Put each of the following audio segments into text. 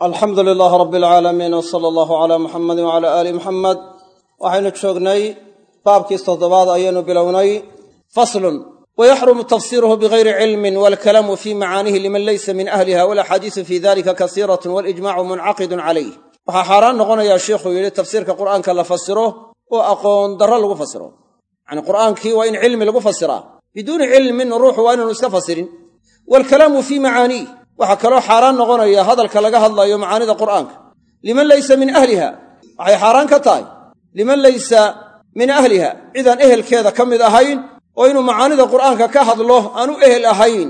alxamdu lilaah rabbi alcaalamiin w sala allahu calaa muxamedi wacala aali muxamed waxaynu joognay baabkiis toddobaad ayaynu bilownay. Faslun wayaxrumu tafsiruhu bigayri cilmin walkalaamu fii macaanihi liman laysa min ahliha walaxaadiisu fii dalika kasiiratun walijmacu muncaqidun calayh. Waxaa xaaraan noqonayaa sheikhuu yidhi tafsiirka qur'aanka la fasiro oo aqoon darro lagu fasiro yacni qur'aankii waa in cilmi lagu fasiraa biduuni cilmin ruuxu waa inaanu iska waxaa kaloo xaaraan noqonaya hadalka laga hadlayo macaanida qur'aanka. Liman laysa min ahliha? Waxay xaaraan ka tahay liman laysa min ahliha? Cidaan ehelkeeda ka mid ahayn oo inuu macaanida qur'aanka ka hadlo aan u ehel ahayn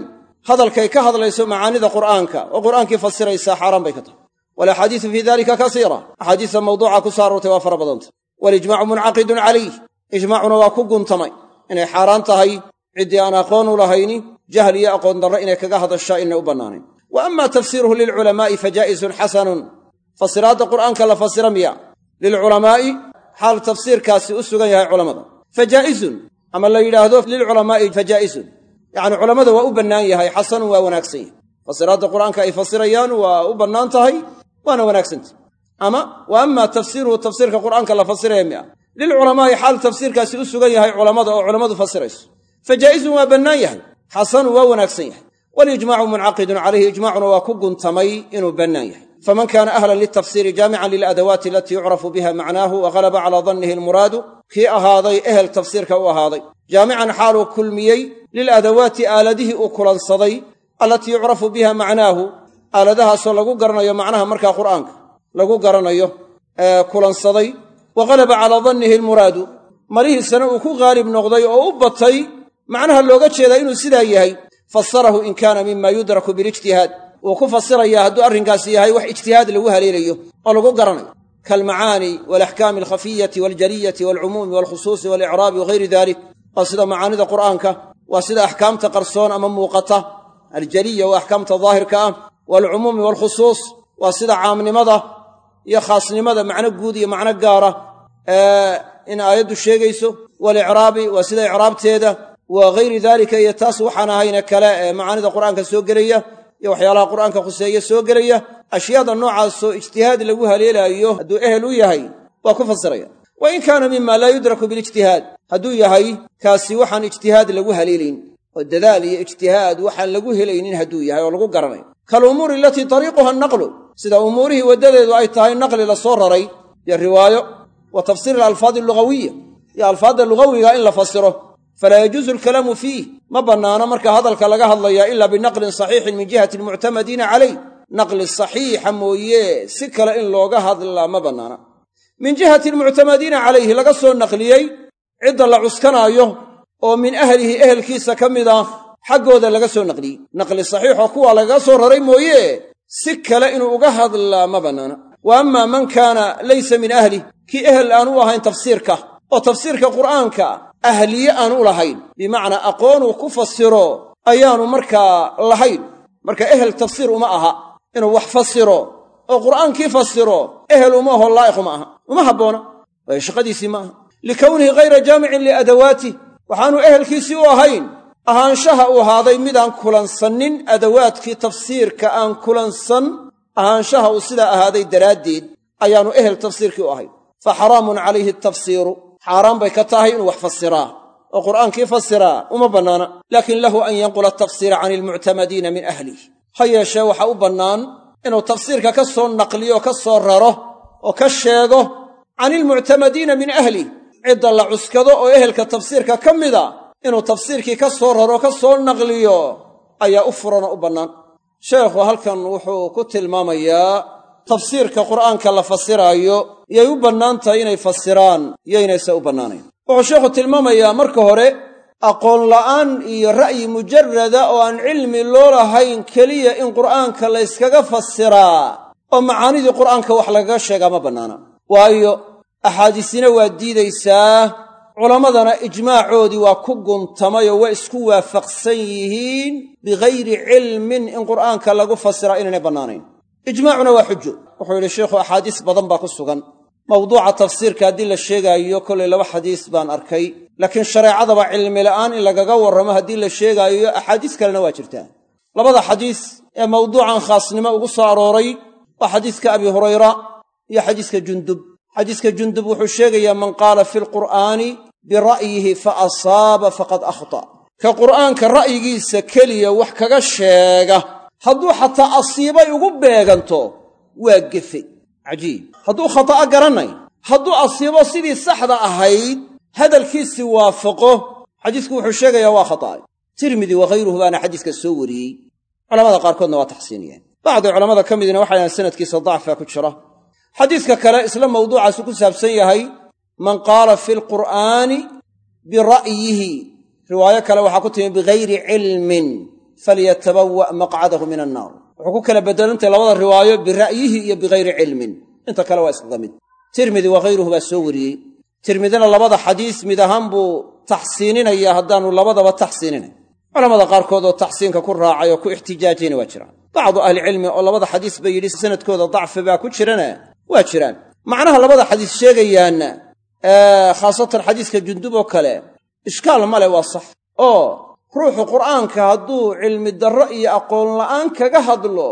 hadalkay ka hadlayso macaanida qur'aanka oo qur'aankii fasiraysaa xaaraan bay ka tahay. Walaxaadiisu fii dalika kasiira. Axaadiista mawduuca ku soo waa fara badanta walijmacu muncaqidun calayh ijmaacuna waa ku guntamay. Inay xaaraan tahay ciddii aan aqoon u lahayni jahl iyo aqoon darro inay kaga hadashaa inay u bannaanayn wa ama tafsiiruhu lilculamaa'i fa jaa'izun xasanun fasiraadda qur'aanka la fasira miya lilculamaa'i xaal tafsiirkaasi u sugan yahay culammada fa jaa'izun ama la yidhaahdo lilculamaa'i fa jaa'izun yacni culammada waa u bannaan yahay xasanun waa wanaagsan yahay fasiraadda qur'aanka ay fasirayaan waa u bannaan tahay waana wanaagsantah ama wa ama tafsiiruhu tafsiirka qur'aanka la fasiraya miya lilculamaa'i xaal tafsiirkaasi u sugan yahay culammada oo culammadu fasirayso fa jaa'izun waa bannaan yahay xasanun waa yahay walijmacu muncaqidun calayhi ijmacuna waa ku guntamay inuu bannaan yahay. Faman kaana ahlan liltafsiiri jaamican liladawaati alatii yucrafu biha macnaahu wa ghalaba calaa dannihi almuraadu kii ahaaday ehel tafsiirka u ahaaday. Jaamican xaaluu kulmiyey liladawaati aaladihii uu kulansaday allatii yucrafu biha macnaahu aaladahaasoo lagu garanayo macnaha markaa qur'aanka lagu garanayo ee kulansaday wa ghalaba calaa dannihi almuraadu malihiisana uu ku qaalib noqday oo u batay macnaha looga jeedaa inuu sidaa yahay fasarahu in kaana mima yudraku bilijtihaad. Wuu ku fasirayaa hadduu arrinkaasi yahay wax ijtihaad lagu haleelayo oo lagu garanayo. Kaalmacaani waalaxkaami alkhafiyati waaljariyati waalcumuumi waalkhusuusi waalicraabi wagayri dalik waa sida macaanida qur'aanka waa sida axkaamta qarsoon ama muuqata. Aljaliya waa axkaamta daahirka ah. Waalcumuumi waalkhusuus waa sida caamnimada iyo khaasnimada macno guud iyo macno gaara. In aayaddu sheegayso. Waalicraabi waa sida icraabteeda wa gayri daalika iyo taas waxaan ahayna kale ee macaanida qur'aanka soo gelaya iyo waxyaalaha qur'aanka khuseeye soo gelaya ashyaada noocaasoo ijtihaad lagu haleelaayo hadduu ehel u yahay waa ku fasiraya. Wa in kaana mima laa yudraku bilijtihaad hadduu yahay kaasi waxaan ijtihaad lagu haleelayn oo dadaal iyo ijtihaad waxaan lagu helaynin hadduu yahay oo lagu garanayo kaalumuuri alatii tariiquha naqlu sida umuurihii waddadeedu ay tahay naqli la soo raray iyo riwaayo wa tafsiir alalfaadi allugawiya iyo alfaadda lugawiga in la fasiro falaa yajuusu alkalaamu fiih. Ma bannaano marka hadalka laga hadlayaa ilaa binaqlin saxiixin min jihati almuctamadiina calayh naqli saxiixa mooye si kale in looga hadlaa ma bannaana min jihati almuctamadiina calayhi laga soo naqliyey cidda la cuskanaayo oo min ahlihi ehelkiisa ka mid ah xaggooda laga soo naqliyey. Naqli saxiixoo kuwa lagaga soo raray mooye si kale inuu uga hadlaa ma bannaana wa amma man kaana laysa min ahlih kii ehel aan ahayn tafsiirka oo tafsiirka qur'aanka ahliye aan u lahayn. Bimacnaa aqoonuu ku fasiro ayaanu markaa lahayn. Marka ehel tafsiir uma aha. Inuu wax fasiro oo qur'aankii fasiro ehel uma aho laa'iq uma aha. Uma habboona. Waayo shaqadiisii ma aha. Likownihi hayra jaamicin liadawaatih waxaanu ehelkiisii u ahayn. Ahaanshaha uu ahaaday midaan kulansannin adawaadkii tafsiirka aan kulansan. Ahaanshaha uu sidaa ahaaday daraaddeed ayaanu ehel tafsiirkii u ahayn. Fa xaraamun calayhi tafsiiru xaaraan bay ka tahay inuu wax fasiraa oo qur'aankii fasiraa uma bannaana. Laakin lahu an yanqula atafsiira cani almuctamadiina min ahlih ha yeeshee waxaa u bannaan inuu tafsiirka ka soo naqliyo ka soo raro oo ka sheego cani ilmuctamadiina min ahlih cidda la cuskado oo ehelka tafsiirka ka mida inuu tafsiirkii ka soo raro ka soo naqliyo ayaa u furanoo u bannaan. Sheekhu halkan wuxuu ku tilmaamayaa tafsiirka qur'aanka la fasiraayo yay u bannaan tahay inay fasiraan yaynayse u bannaanayn. Wuxuu sheekhu tilmaamayaa marka hore aqoon la'aan iyo ra'yi mujarada oo aan cilmi loo lahayn keliya in qur'aanka layskaga fasiraa oo macaanidii qur'aanka wax lagaga sheegaa ma bannaana. Waayo axaadiisina waa diidaysaa culammadana ijmaacoodii waa ku guntamay oo waa isku waafaqsan yihiin bigayri cilmin in qur'aanka lagu fasiraa inaynay bannaanayn ijmaacuna waa xujo wuxuu yidhi sheikhu axaadiis badan baa ku sugan. Mawduuca tafsiirka haddii la sheegaayo kollay laba xadiis baan arkay. Laakiin shareecadaba cilmi la'aan in lagaga warramo haddii la sheegaayo axaadiis kalena waa jirtaa. Labada xadiis ee mawduucan khaasnimo ugu soo arooray waa xadiiska abi hurayra iyo xadiiska jundub. Xadiiska jundub wuxuu sheegayaa man qaala fi lqur'aani bira'yihi fa asaaba faqad akhta. Ka qur'aanka ra'yigiisa keliya wax kaga sheega hadduu xataa asiibay ugu beeganto waa gefe. Cajiib. Hadduu khata'a garanay hadduu asiibo sidii saxda ahayd hadalkiisii waafaqo. Xadiisku wuxuu sheegayaa waa khata'ay. Tirmidi wakhayruhu baana xadiiska soo wariyey. Culamada qaarkoodna waa taxsiiniyeen. Bacdi culammada ka midina waxay dhahan sanadkiisa dacfa ku jira. Xadiiska kale isla mawduucaasu ku saabsan yahay man qaala fi lqur'aani bira'yihi riwaayo kale waxaa ku timi bigayri cilmin falyatabawa' maqcadahu min annaar wuxuu ku kala bedelantay labada riwaayo bira'yihi iyo bigayri cilmin inta kale waa iskaga mid tirmidi wakhayruhu baa soo wariyey tirmidina labada xadiis mid ahaan buu taxsiininaya haddaanu labadaba taxsiininayn culamada qaarkood oo taxsiinka ku raacay oo ku ixtijaajayna waa jiraan bacdu ahlicilmi oo labada xadiis bay yidhi sanadkooda dacfi baa ku jirana waa jiraan macnaha labada xadiis sheegayaanna khaasatan xadiiska jundub oo kale ishkaal sax oo ruuxu qur'aanka hadduu cilmi darro iyo aqoon la'aan kaga hadlo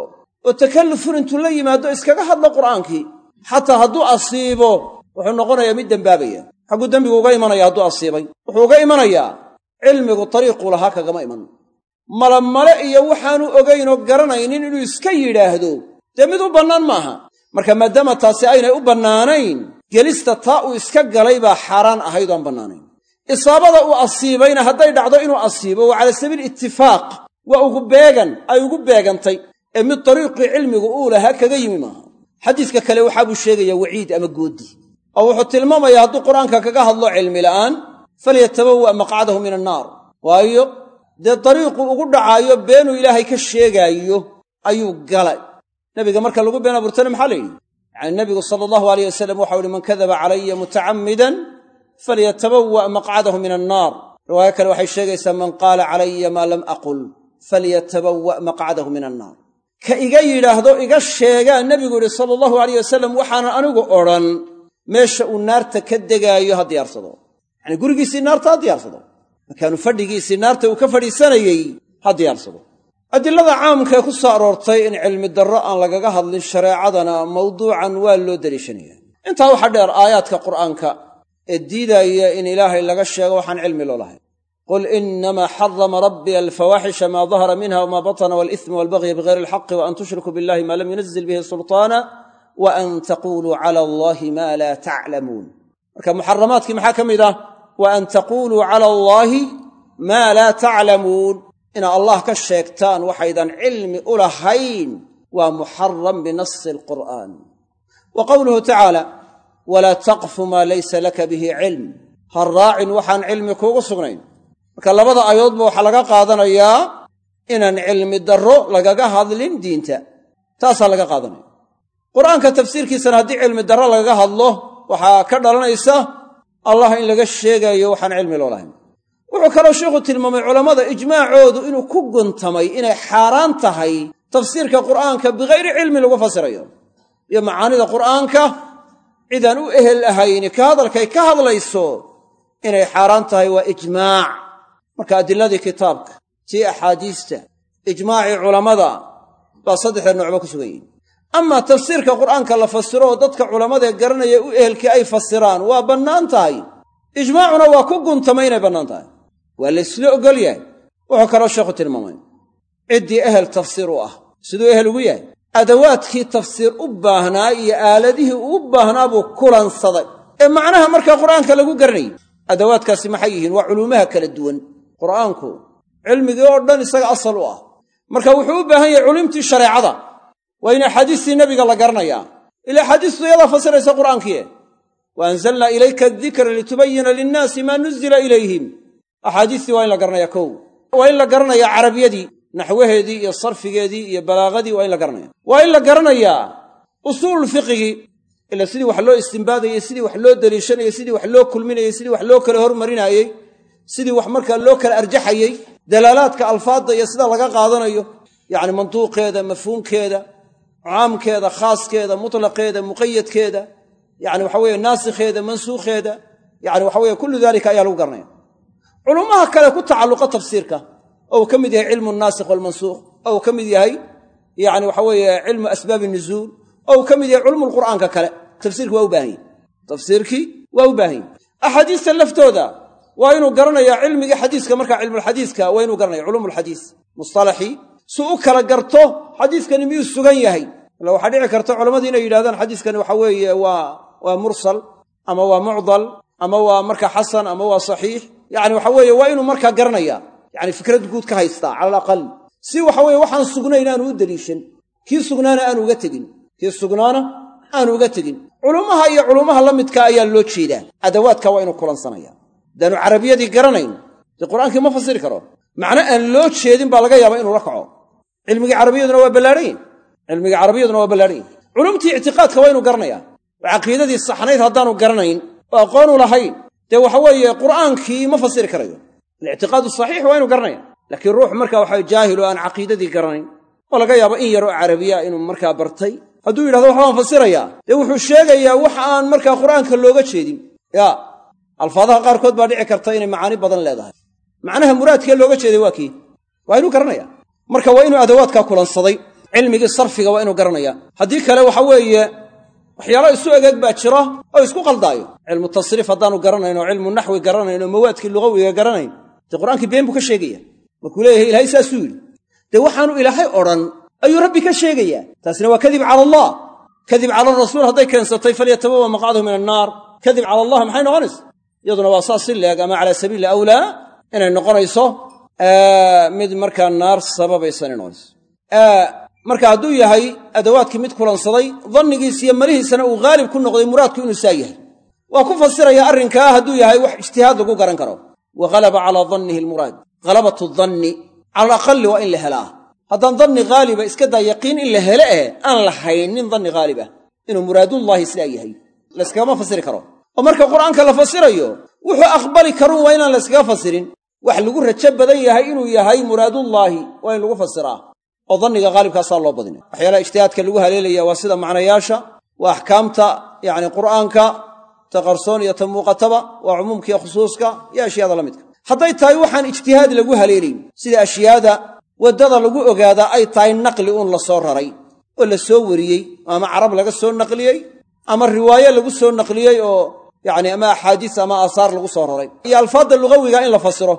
oo takallufun intuu la yimaado iskaga hadlo qur'aankii xataa hadduu asiibo wuxuu noqonayaa mid dembaabaya xagguu dembigu uga imanaya hadduu asiibay. Wuxuu uga imanayaa cilmigu tariiquu lahaa kagama iman. Malamale iyo waxaanu ogaynoo garanaynin inuu iska yidhaahdo dee mid u bannaan maaha. Marka maadaama taasi aynay u bannaanayn gelista taa uu iska galay baa xaaraan ahayd oan bannaanayn isaabada uu asiibayna hadday dhacdo inuu asiibo waa cala sabiil itifaaq waa ugu beegan ay ugu beegantay ee mid dariiqii cilmigu uu lahaa kaga yimi maaha. Xadiiska kale waxaa buu sheegayaa waciid ama goodi. Oo wuxuu tilmaamayaa hadduu qur'aanka kaga hadlo cilmi la'aan falyatabawa' maqcadahu min annaar waayo dee dariiqu ugu dhacaayo beenuu ilaahay ka sheegaayo ayuu galay. Nebiga marka lagu been abuurtana maxaa la yidhi? Yacani nebigu sala allahu alayh wasalam waxau ihi man kadaba calaya mutacammidan falyatabawa' maqcadahu min annaar riwaayo kale waxay sheegaysaa man qaala calaya maa lam aqul falyatabawa' maqcadahu min annaar ka iga yidhaahdo iga sheegaa nebigu yidhi sala allahu alayh wasalam waxaanan anigu odhan meesha uu naarta ka degaayo ha diyaarsado yacanii gurigiisii naarta ha diyaarsado makaanu fadhigiisii naarta uu ka fadhiisanayey ha diyaarsado adilada caamkaee ku soo aroortay in cilmi darro aan lagaga hadlin shareecadana mawduucan waa loo deliishanaya intaa waxaa dheer aayaadka qur'aanka ee diidaaya in ilaahay laga sheego waxaan cilmi loo lahayn. Qul inamaa xarama rabbii alfawaaxisha maa dahara minha wmaa batna walisma walbagya bigayri alxaqi wa an tushrikuu billahi maa lam yunazil bihi sulطaana wa an taquluu cala allahi maa laa taclamuun. Marka muxaramaadkii maxaa ka mid ah? Wa an taquluu cala allaahi maa laa taclamuun. Inaad allah ka sheegtaan waxaydan cilmi u lahayn waa muxaram binasi alqur'aan. Wa qowluhu tacaala walaa taqfu maa laysa laka bihi cilm. Ha raacin waxaan cilmi kuugu sugnayn. Marka labada aayadoodba waxaa laga qaadanayaa inaan cilmi darro lagaga hadlin diinta. Taasaa laga qaadanaya. Qur'aanka tafsiirkiisana haddii cilmi darro lagaga hadlo waxaa ka dhalanaysa allah in laga sheegayo waxaan cilmi loo lahayn. Wuxuu kaloo sheikhu tilmaamay culammada ijmaacoodu inuu ku guntamay inay xaaraan tahay tafsiirka qur'aanka bikayri cilmi lagu fasirayo. Iyo macaanida qur'aanka cidaan u ehel ahayni ka hadalkay ka hadlayso inay xaaraan tahay waa ijmaac. Marka adiladii kitaabka tii axaadiista ijmaacii culammada baa saddexda noocba ku sugan yihiin amaa tafsiirka qur'aanka la fasiro oo dadka culammadae garanaya u ehelkii ay fasiraan waa bannaan tahay. Ijmaacuna waa ku guntamay inay bannaan tahay. Waa laysla ogol yahay. Wuxuu kaloo sheekhu tilmaamay ciddii ehel tafsiir u ah. Siduu ehel ugu yahay adawaadkii tafsiir u baahnaa iyo aaladihii uu baahnaa buu kulansaday. Ee macnaha markaa qur'aanka lagu garanayay adawaadkaasi maxay yihiin? Waa culuumaha kala duwan. Qur'aanku cilmigii oo dhan isaga asal u ah. Marka wuxuu u baahan yahay culumtii shareecada. Waa in axaadiistii nebiga la garanayaa. Ila axaadiistu iyadaa fasiraysa qur'aankiie wa anzalnaa ilayka adikra litubayina linnaasi maa nuzila ilayhim. Axaadiistii waa in la garanaya kow. Waa in la garanayaa carabiyadii naxwaheedii iyo sarfigeedii iyo balaagadii waa in la garanaya waa in la garanayaa usuululfiqigii ila sidii wax loo istimbaadayey sidii wax loo deliishanayey sidii wax loo kulminayey sidii wax loo kala hormarinaayey sidii wax markaa loo kala arjaxayey dalaalaadka alfaadda iyo sida laga qaadanayo yacni manduuqeeda mafhuumkeeda caamkeeda khaaskeeda mutlaqeeda muqayadkeeda yacni waxa weeye naasikheeda mansuukheeda yacni waxa weye kullu daalika ayaa lagu garanaya culummaha kale ku tacalluqa tafsiirka oo uu ka mid yahay cilmu naasikh walmansuukh oo uu ka mid yahay yacni waxa weeye cilmu asbaabi nuzuul. Oo uu ka mid yahay culumulqur'aanka kale. Tafsiirki waa u baahan yahy tafsiirkii waa u baahan yahy axaadiista laftooda waa inuu garanayaa cilmigii xadiiska. Markaa cilmulxadiiska waa inuu garanaya culumulxadiis mustalaxii suu u kala garto xadiiskani miyuu sugan yahay? Ila waxaa dhici karta culamadii inay yidhahdaan xadiiskani waxa weeye waa mursal ama waa mucdal ama waa marka xasan ama waa saxiix. Yacni waxa weeye waa markaa garanaya yacni fikrad guud ka haystaa cala alaqal. Si waxa weeye waxaan sugnayn aanu u deliishan kii sugnaana aanu uga tegin. Kii sugnaana aanu uga tegin. Culummaha iyo culummaha la midka ayaa loo jeedaa. Adawaadka waa inuu kulansanaya. Haddaanu carabiyadii garanayn. Dee qur'aankii ma fasiri karo macno aan loo jeedin baa laga yaabaa inuu la kaco cilmigii carabiyaduna waa ballaadhan yahi cilmigii carabiyaduna waa ballaadhan yahi culumtii ictiqaadka waa inuu garanaya oo caqiidadii saxnayd haddaanu garanayn oo aqoonu lahayn. Dee waxa qur'aankii ma fasiri karayo alictiqaadu saxiix waa inuu garanaya laakiin ruux marka waxa jaahil oo aan caqiidadii garanayn oo laga yaabo in yaroo carabiya inuu markaa bartay hadduu yidhahdo waxbaan fasirayaa dee wuxuu sheegayaa wax aan markaa qur'aanka looga jeedin ya alfaadaha qaarkood baa dhici karta inay macaani badan leedahay macnaha muraadkee looga jeeday waa kii waa inuu garanaya marka waa inuu adawaadkaa kulansaday cilmigii sarfiga waa inuu garanaya haddii kale waxa weeye waxyaalo isu egeeg baa jira oo isku qaldaayo cilmu tasriif haddaanu garanayn oo cilmu naxwi garanayn mawaadkii lugawiga garanayn dee qur'aankii been buu ka sheegaya markuu leeyahay ilaahay saasuu yidhi dee waxaanu ilaahay odhan ayuu rabbi ka sheegayaa. Taasina waa kadib cala allah. Kadib cala rasuul hadday keensatay falyatabawa maqcadahu min annaar. Kadib cala allah maxay noqonaysa? Iyaduna waa saas si leeg ama calaa sabiili awlaa inay noqonayso. Mid markaa naar sababaysa inay noqonayso. Marka hadduu yahay adawaadkii mid kulansaday dannigiis iyo malihiisana uu haalib ku noqday muraadku inuu saa yahay. Waa ku fasiraya arrinkaa hadduu yahay wax ijtihaad lagu garan karo wa halaba calaa dannihi almuraad halabatu danni cala alaqali waa in la helaa haddaan danni haaliba iska daa yaqiin in la hele eh aan la haynin danni haalib ah inuu muraadullaahi sidaa yahay layskagama fasiri karo oo marka qur'aanka la fasirayo wuxuu aqbali karuun waa inaan layskaga fasirin wax lagu rajo badan yahay inuu yahay muraadullaahi waa in lagu fasiraa oo danniga haalibkaasaa loo badinay waxyaalaha ijtihaadka lagu haleelaya waa sida macnayaasha waa axkaamta yacni qur'aanka ta qarsoon iyo ta muuqataba waa cumuumkiiyo khusuuska iyo ashyaada la midka. Hadday tahay waxaan ijtihaad lagu haleelayn sida ashyaada waddada lagu ogaadaa ay tahay naqli uun la soo raray oo la soo wariyey ama carab laga soo naqliyey ama riwaaye lagu soo naqliyey oo yacni ama axaadiis ama aasaar lagu soo raray. Iyo alfaadda lugawiga in la fasiro.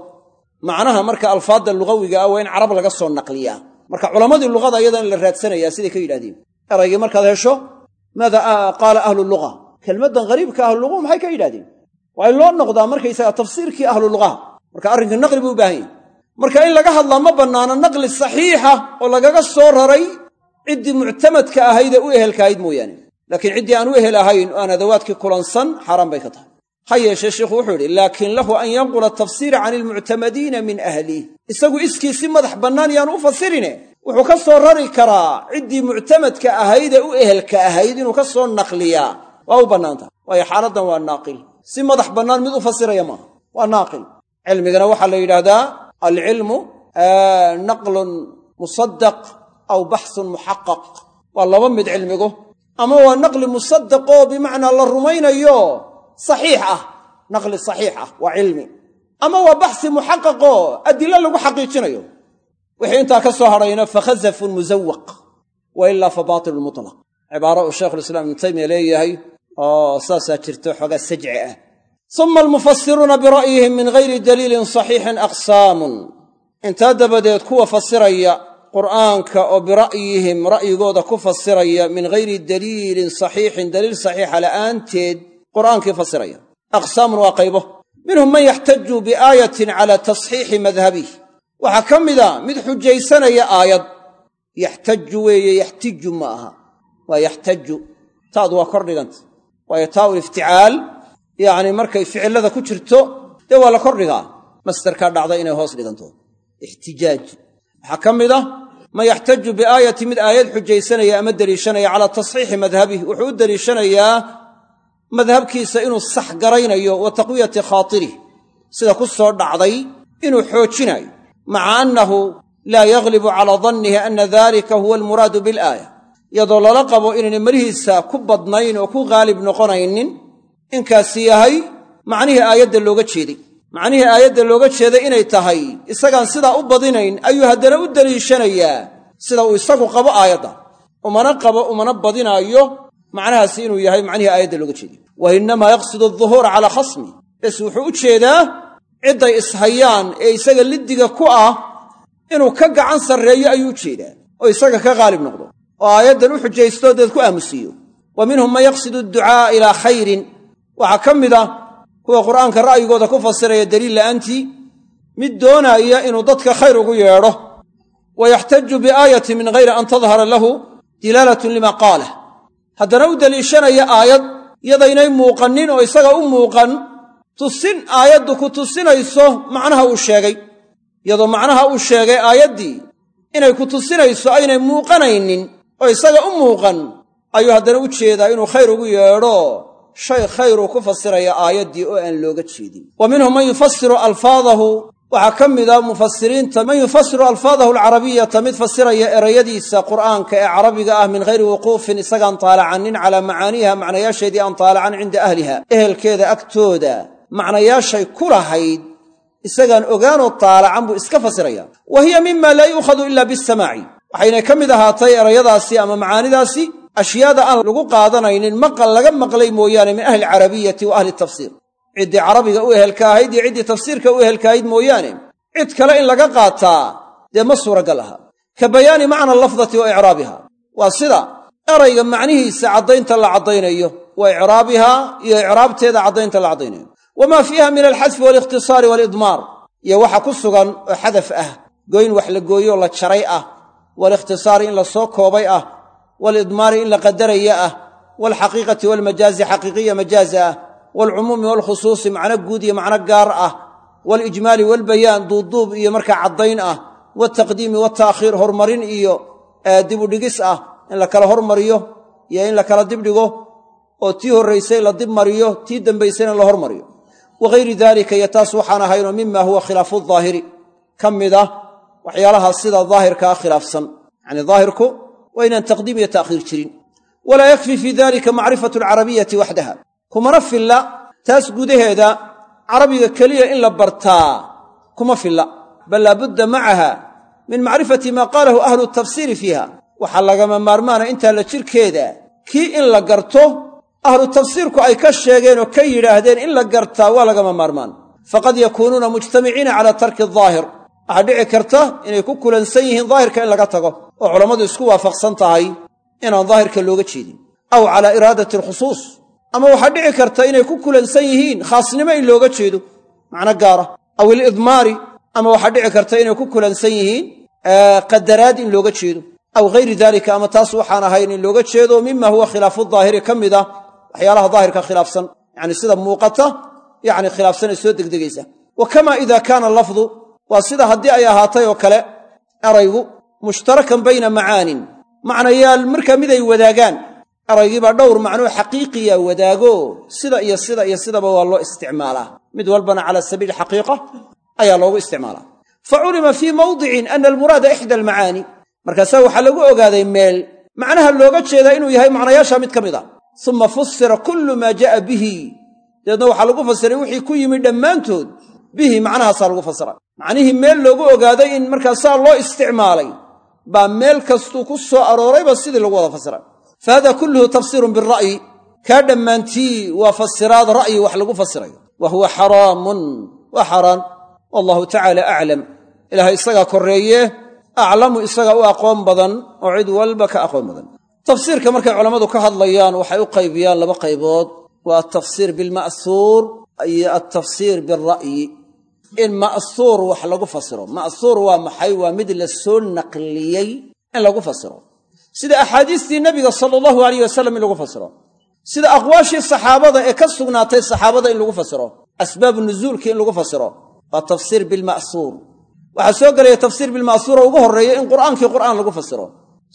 Macnaha marka alfaadda lugawiga ah waa in carab laga soo naqliyaa marka culammadii luqada iyada in la raadsanayaa siday ka yidhahdeen eraygii markaad hesho maada qaala ahlu luga kelmaddan hariibka ahlu luguhu maxay ka yidhahdeen? Waa in loo noqdaa markaysaga tafsiirkii ahlu lugaha marka arrinka naqli buu u baahan yahy marka in laga hadlaa ma bannaano naqli saxiixa oo lagaga soo raray ciddii muctamadka ahaydee u ehelkaahayd mooyaane. Laakiin ciddii aan u ehel ahayn oo aan adawaadkii kulansan xaaraan bay ka tahay. Ha yeeshee sheikhu wuxuu yidhi laakiin lahu an yanqula tafsiira can ilmuctamadiina min ahlih isagu iskii si madax bannaan yaanu u fasirine. Wuxuu ka soo rari karaa ciddii muctamadka ahaydee u ehelka ahayd inuu ka soo naqliyaa waa u bannaan tahay waayo xaaladdan waa naaqil. Si madax bannaan mid u fasiraya maaha waa naaqil. Cilmigana waxaa la yidhaahdaa alcilmu naqlun musaddaq aw baxsun muxaqaq waa laba mid cilmigu. Ama waa naqli musaddaqoo bimacnaa la rumaynayo saxiix ah. Naqli saxiix ah waa cilmi. Ama waa baxsi muxaqaqoo adilo lagu xaqiijinayo. Wixii intaa ka soo hadhayna fakhazafun musawaq wa ilaa fa baatilun mutlaq. Cibaaro uu shaykhulislaam ibnu taymiya leeyahay oo saasaa jirto xoogaa sajci ah. Suma almufasiruuna bira'yihim min gayri daliilin saxiixin aqsaamun. Intaa dabadeed kuwa fasiraya qur'aanka oo bira'yihim ra'yigooda ku fasiraya min gayri daliilin saxiixin daliil saxiixa la'aanteed qur'aankii fasiraya aqsaamun waa qaybo. Minhum man yaxtaju biaayatin cala tasxiixi madhabih waxaa ka mida mid xujaysanaya aayad. Yaxtaju weeye yaxtiju ma aha. Waa yaxtaju taadu waa kor dhiganta waayo taa u ifticaal yacni markay ficilada ku jirto dee waa la kordhigaa masdarkaa dhacda inay hoos dhiganto. Ixtijaaj. Waxaa ka mid ah man yaxtaju biaayati mid aayad xujaysanaya ama deliishanaya calaa tasxiixi madhabih wuxuu u deliishanayaa madhabkiisa inuu sax garaynayo wa taqwiyati khaatirih sida ku soo dhacday inuu xoojinayo. Maca annahu laa yaglibu calaa dannihi anna dalika huwa almuraadu bilaaya iyadoo lala qabo inaynay melihiisa ku badnayn oo ku haalib noqonaynin inkaasi yahay macnihii aayadda looga jeeday. Macnihii aayadda looga jeeday inay tahay isagaan sidaa u badinayn ayuu haddana u deliishanayaa sida uu isagu qabo aayadda. Umana qabo umana badinaayo macnahaasi inuu yahay macnihii aayadda looga jeediy wa innamaa yaqsidu alduhuura calaa khasmi. Bes wuxuu u jeedaa cidday ishayaan ee isaga liddiga ku ah inuu ka gacan sarreeyo ayuu u jeedaa oo isaga ka qaalib noqdo oo aayaddan u xujaysto deed ku aamusiiyo. Wa minhum man yaqsidu adducaa'a ilaa khayrin. Waxaa ka mid ah kuwa qur'aanka ra'yigooda ku fasiraya deliil la'aantii mid doonaaya inuu dadka khayr ugu yeedho. Wa yaxtaju biaayati min hayri an tadhara lahu dilaalatun lima qaalah. Haddana u deliishanaya aayad yadaynay muuqannin oo isaga u muuqan tusin aayaddu ku tusinayso macnaha uu sheegay. Iyadoo macnaha uu sheegay aayaddii inay ku tusinayso aynay muuqanaynin oo isaga u muuqan ayuu haddana u jeedaa inuu khayr ugu yeedho. Shay khayruu ku fasiraya aayaddii oo aan looga jeedin. Wa minhum man yufasiru alfaadahu. Waxaa ka mida mufasiriinta man yufasiru alfaadahu alcarabiyata mid fasiraya erayadiisa qur'aanka ee carabiga ah min hayri wuquufin isagaan taalacannin calaa macaaniiha macnayaasheedii aan taalacan cinda ahliha ehelkeeda agtooda. Macnayaashay ku lahayd isagaan ogaanoo taalacan buu iska fasiraya wa hiya mima laa yuukhadu ila bisamaaci waxaynay ka mid ahaatay erayadaasi ama macaanidaasi ashyaada aan lagu qaadanaynin maqal laga maqlay mooyaane min ahli alcarabiyati wa ahli tafsiir. Ciddii carabiga u ehelka ahayd iyo ciddii tafsiirka u ehelka ahayd mooyaane cid kale in laga qaataa dee ma suuragal aha. Ka bayaani macna lafdati wa icraabiha. Waa sida erayga macnihiisa caddaynta la caddaynayo wa icraabihaa iyo icraabteeda caddaynta la caddaynayo. Wamaa fiiha min alxadfi waalikhtisaari waalidmaar iyo waxa ku sugan oo xadaf ah goyn wax la gooyoo la jaray ah waalikhtisaari in la soo koobay ah waalidmaari in la qadaraya ah waalxaqiiqati waalmajaazi xaqiiqiya majaazi ah waalcumuumi waalkhusuusi macno guud iyo macno gaar ah waalijmaali waalbayaan duubduub iyo markaa caddayn ah waaltaqdiimi waalta'khiir hormarin iyo dibudhigis ah in la kala hormariyo iyo in la kala dibdhigo oo tii horraysay la dib mariyo tii dambaysayna la hormariyo wagayri daalika mima huwa khilaafu daahiri ah waxyaalaha sida daahirkaa khilaafsan. Yacanii daahirku waa inaan taqdiim iyo ta'khiir jirin. Walaa yakfi fii dalika macrifatu alcarabiyati waxdaha kumana filla taas gudaheeda carabiga keliya in la bartaa kuma filla. Bal laabudda macaha min macrifati maa qaalahu ahlu tafsiiri fiiha. Waxaa lagama maarmaana intaa la jirkeeda kii in la garto ahlu tafsiirku ay ka sheegeen oo ka yidhaahdeen in la gartaa waa lagama maarmaan. Faqad yakuunuuna mujtamiciina calaa tarki daahir waxaa dhici karta inay ku kulansan yihiin daahirka in laga tago oo culammadu isku waafaqsan tahay inaan daahirka looga jeedin. Aw calaa iraadati alkhusuus ama waxaa dhici karta inay ku kulansan yihiin khaasnimo in looga jeedo macno gaara aw ilidmaari ama waxaa dhici karta inay ku kulansan yihiin qadaraad in looga jeedo aw hayri dalika ama taas waxaan ahayn in looga jeedo mima huwa khilaafu daahiri ka mid ah waxyaalaha daahirka khilaafsan yacni sida muuqata yacni khilaafsan ee soo degdegaysa. Wa kama ida kaana lafdu waa sida haddii ay ahaatay oo kale eraygu mushtarakan bayna macaanin. Macnayaal markaa mid ay wadaagaan eraygiibaa dhowr macnoo xaqiiqiya wadaago. Sida iyo sida iyo sidaba waa loo isticmaalaa. Mid walbana cala sabiili xaqiiqa ayaa loogu isticmaalaa. Fa culima fii mawdicin ana almuraada ixda almacaani. Markaasaa waxaa lagu ogaaday meel macnaha looga jeedaa inuu yahay macnayaasha mid ka mid a. Suma fusira kullu maa ja'a bihi. Dabeedna waxaa lagu fasiray wixii ku yimi dhammaantood bihi macnahaasaa lagu fasiray macnihii meel loogu ogaaday in markaasaa loo isticmaalay baa meel kastuu ku soo aroorayba sidii lagu wada fasiray fa hada kulluhu tafsiirun bira'yi kaa dhammaantii waa fasiraad ra'yi wax lagu fasirayo. Wa huwa xaraamun waa xaaraan wallahu tacaala aclam ilaahay isagaa korreeye aclamu isaga u aqoon badan oo cid walba ka aqoon badan. Tafsiirka markay culammadu ka hadlayaan waxay u qaybiyaan laba qaybood. Waa altafsiir bilma'huur iyo altafsiir bilra'yi in ma'huur wax lagu fasiro. Ma'huur waa maxay? Waa mid la soo naqliyey in lagu fasiro. Sida axaadiistii nebiga sala allahu alayh wasalam in lagu fasiro. Sida aqwaashii saxaabada ee ka sugnaatay saxaabada in lagu fasiro. Asbaabu nuzuulki in lagu fasiro. Waa tafsiir bilma'huur waxaa soo gelaya tafsiir bilma'huura ugu horreeya in qur'aankii qur'aan lagu fasiro.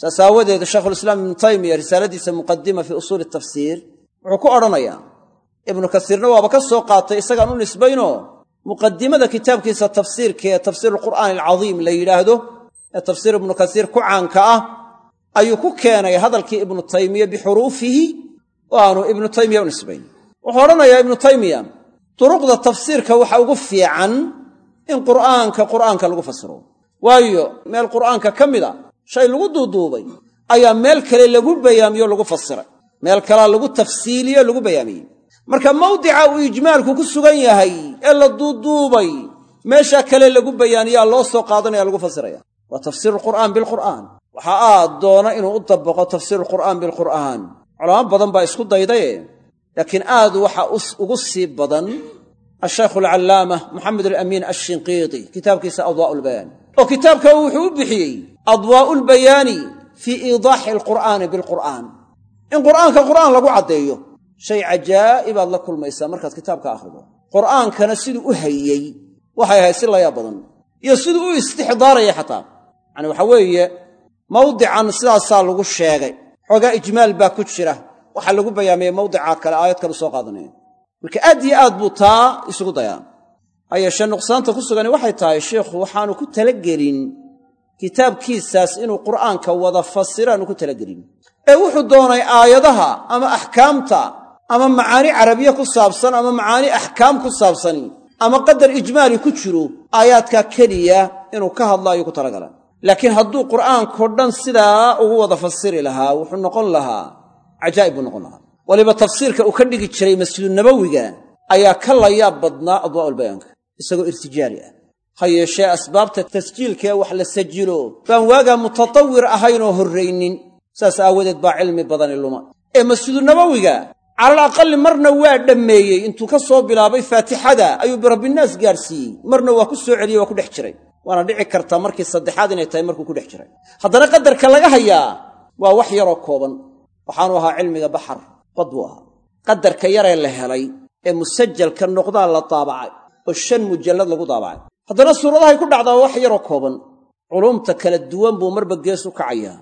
Saas aawadeed shaykhulislaam ibnu taymiya risaaladiisa muqadima fii usuuli tafsiir wuxuu ku odhanayaa ibnu kasiirna waaba ka soo qaatay isagaan u nisbaynoo muqadimada kitaabkiisa tafsiirka ee tafsiir alqur'aani alcadiim la yidhaahdo ee tafsiir ibnu kasiir ku caanka ah ayuu ku keenay hadalkii ibnu taymiya bixuruufihi oo aanu ibnu taymiya u nisbayn. Wuxuu odhanayaa ibnu taymiya duruqda tafsiirka waxa ugu fiican in qur'aanka qur'aanka lagu fasiro. Waayo meel qur'aanka ka mid a shay lagu duuduubay ayaa meel kale lagu bayaamiyo lagu fasiray. Meel kalea lagu tafsiiliyo lagu bayaamiyey marka mawdica uu ijmaalku ku sugan yahay ee la duuduubay meesha kale lagu bayaaniyaa loo soo qaadanaya lagu fasiraya. Waa tafsiir alqur'aan bilqur'aan. Waxaa aad doona inuu u dabaqo tafsiir alqur'aan bilqur'aan. Culamo badan baa isku daydaye. Laakiin aad waxa ugu sii badan ashaykhu alcallaama moxamed alamiin ashinqiiti kitaabkiisa adwaa'u lbayaan oo kitaabka wuxuu u bixiyey adwaa'u lbayaani fii iidaaxi alqur'aani bilqur'aan. In qur'aanka qur'aan lagu caddeeyo shay cajaa'ibaad la kulmaysaa markaad kitaabka akhrido. Qur'aankana siduu u hayey waxay ahayd si layaab badan iyo siduu u istixdaaraya xataa. Yacani waxa weeye mawdican sidaasaa lagu sheegay. Xoogaa ijmaal baa ku jira waxaa lagu bayaamiyey mawdica kale aayad kale soo qaadanaya. Marka aad iyo aad buu taa isugu dayaa ha yeeshee nuqsaanta ku sugani waxay tahay sheikhu waxaanu ku talagelin kitaabkiisaas inuu qur'aanka wada fasiraanu ku talagelin. Ee wuxuu doonay aayadaha ama axkaamta ama macaani carabiye ku saabsan ama macaani axkaam ku saabsani ama qadar ijmaali ku jiro aayaadkaa keliya inuu ka hadlaayo ku talagala laakiin hadduu qur'aankao dhan sidaa ugu wada fasiri lahaa wuxuu noqon lahaa cajaa'ib buu noqon lahaa. Waliba tafsiirka uu ka dhigi jiray masjidunabowiga ayaa ka layaab badnaa adwaa'ulbayaanka isagoo irtijaali ah. Ha yeeshee asbaabta tasjiilkaee wax la sajilo baan waagaa mutatawir ahaynoo horraynin. Saas aawadeed baa cilmi badani luma. Ee masjidunabowiga calal aqali marna waa dhammeeyey. Intuu ka soo bilaabay faatixada ayuu birabbinaas gaadhsiiyey marna waa ku soo celiyey waa ku dhex jiray. Waana dhici kartaa markii saddexaad inay tahay markuu ku dhex jiray. Haddana qadarka laga hayaa waa wax yaroo kooban. Waxaanu ahaa cilmiga baxar bad buu ahaa qadarka yaree la helay ee musajalka noqdaa la daabacay oo shan mujallad lagu daabacay. Haddana suuradahay ku dhacdaa wax yaroo kooban. Culuumta kala duwan buu marba gees u kacayaa.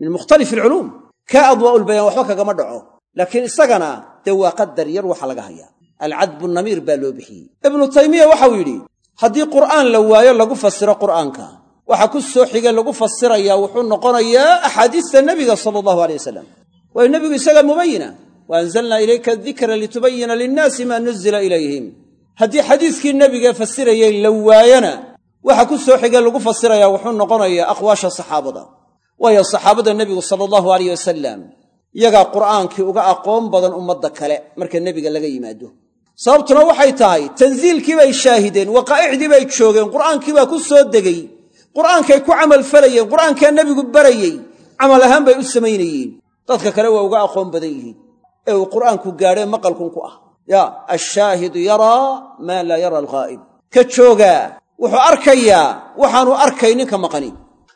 Min mukhtalifi alculuum kaa adwaa'ulbayaan waxba kagama dhaco laakiin isagana dee waa qadar yar waxa laga hayaa. Alcadbu namiir baa loo bixiyey. Ibnu taymiya waxau yidhi haddii qur'aan la waayo lagu fasiro qur'aanka. Waxa ku soo xige lagu fasirayaa wuxuu noqonayaa axaadiista nebiga sala allahu alay wasalam waayo nebigu isaga mubayina wa anzalnaa ilayka adikra litubayina linnaasi maa nuzila ilayhim. Haddii xadiiskii nebiga fasirayay la waayana waxa ku soo xige lagu fasirayaa wuxuu noqonayaa aqwaasha saxaabada. Waayo saxaabada nebigu sala allahu alayh wasalam iyagaa qur'aankii uga aqoon badan ummadda kale marka nebiga laga yimaado. Sababtuna waxay tahay tansiilkii bay shaahideen waqaa'icdii bay joogeen qur'aankii baa ku soo degay qur'aankay ku camalfalayeen qur'aankaa nebigu barayey camal ahaan bay u samaynayeen dadka kale waa uga aqoon badan yihiin. Ee uu qur'aanku gaadhee maqalkun ku ah. Yaa ashaahidu yaraa maa laa yara alghaa'ib. Ka joogaa wuxuu arkayaa waxaanu arkay ninka maqani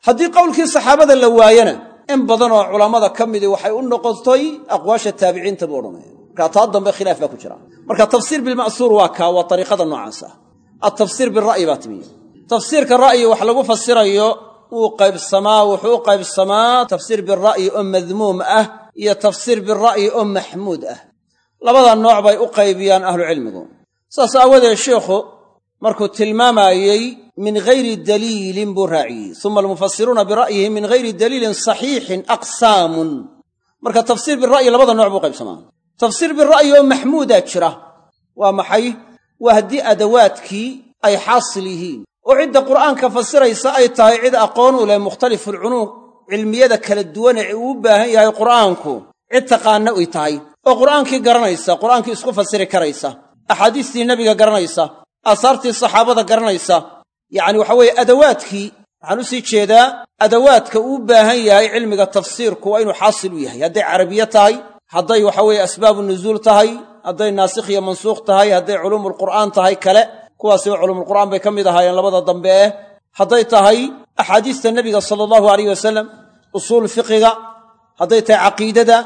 haddii qowlkii saxaabada la waayana in badanoo culammada ka midii waxay u noqotay aqwaasha taabiciinta buu odhanaya. Markaa taa dambe khilaaf baa ku jira. Marka tafsiir bilma'suur waa kaa waa ariiqada noocaas ah. Altafsiir bira'yi baa timiya. Tafsiirka ra'yi wax lagu fasirayo wuu qaybsamaa wuxuu u qaybsamaa tafsiir bira'yi oo madmuum ah iyo tafsiir bira'yi oo maxmuud ah. Labada nooc bay u qaybiyaan ahlucilmigu saas aawadeed sheikhu markuu tilmaamaayey min hayri daliilin buu raaciyey. Uma almufasiruuna bira'yihim min hayri daliilin saxiixin aqsaamun. Marka tafsiir bira'yi labada nooc buu qaybsamaa. Tafsiir bira'yi oo maxmuudaa jira. Waa maxay? Waa haddii adawaadkii ay xaasil yihiin. Oo cidda qur'aanka fasiraysa ay tahay cid aqoon u leh mukhtalifulculuum cilmiyada kala duwane uu u baahan yahay qur'aanku. Cid taqaanna uy tahay. Oo qur'aankii garanaysa qur'aankii isku fasiri karaysa. Axaadiistii nebiga garanaysa aasaartii saxaabada garanaysa. Yacni waxa weeye adawaadkii waxaan u sii jeedaa adawaadka uu baahan yahay cilmiga tafsiirku waa inuu xaasil u yahay. Hadday carabiye tahay hadday waxa weeye asbaabu nuzuul tahay hadday naasikh iyo mansuukh tahay hadday culuumulqur'aan tahay kale kuwaasiba culuumulqur'aan bay ka mid ahaayeen labada dambe eh hadday tahay axaadiista nebiga sala allahu alayh wasalam usuul fiqiga hadday tahay caqiidada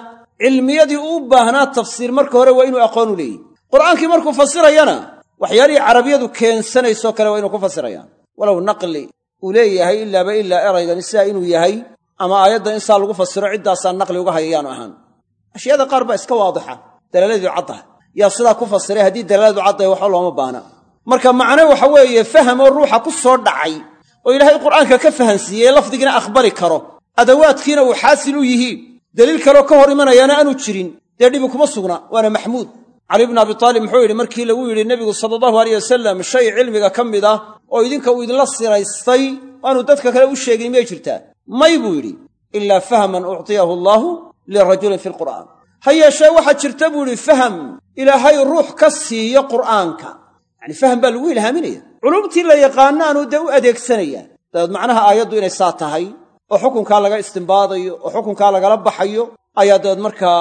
cilmiyadii uu u baahnaa tafsiir marka hore waa inuu aqoon u leeyahy qur'aankii markuu fasirayana waxyaalihii carabiyadu keensanaysoo kale waa inuu ku fasirayaan. Walow naqli uu leeyahay ilaaba ilaa eraygani sidaa inuu yahay ama aayadda in saa lagu fasiro ciddaasaa naqli uga hayayaanu ahaan. Ashyaada qaar baa iska waadixa dalaaladii caddaha yaa sidaa ku fasiray haddii dalaaladu caddahay waxba looma baana marka macne waxa weeye faham oo ruuxa ku soo dhacay oo ilaahay qur'aanka ka fahansiiyey lafdigiina aqbali karo adawaadkiina uu xaasil u yihiin. Deliil kaleo ka hor imanayaana aanu jirin dee dhibi kuma sugna waana maxmuud cali bnu abi taalib muxuu yidhi markii lagu yidhi nebigu sala allahu aleyh wasalam shay cilmiga ka mid ah oo idinka uu idinla siraystay aanu dadka kale u sheegin miyay jirtaa? May buu yidhi ilaa fahman uctiyahu allaahu lirajulin fi lqur'aan ha yeeshee waxaa jirta buu idhi faham ilaahay ruux ka siiyo qur'aanka. Yacni faham baa lagu ilhaaminaya. Culumtii la yaqaanaanuu dee u adeegsanayaa dabeed macnaha aayaddu inay saa tahay oo xukunkaa laga istimbaadayo oo xukunkaa lagala baxayo ayaa dabeed markaa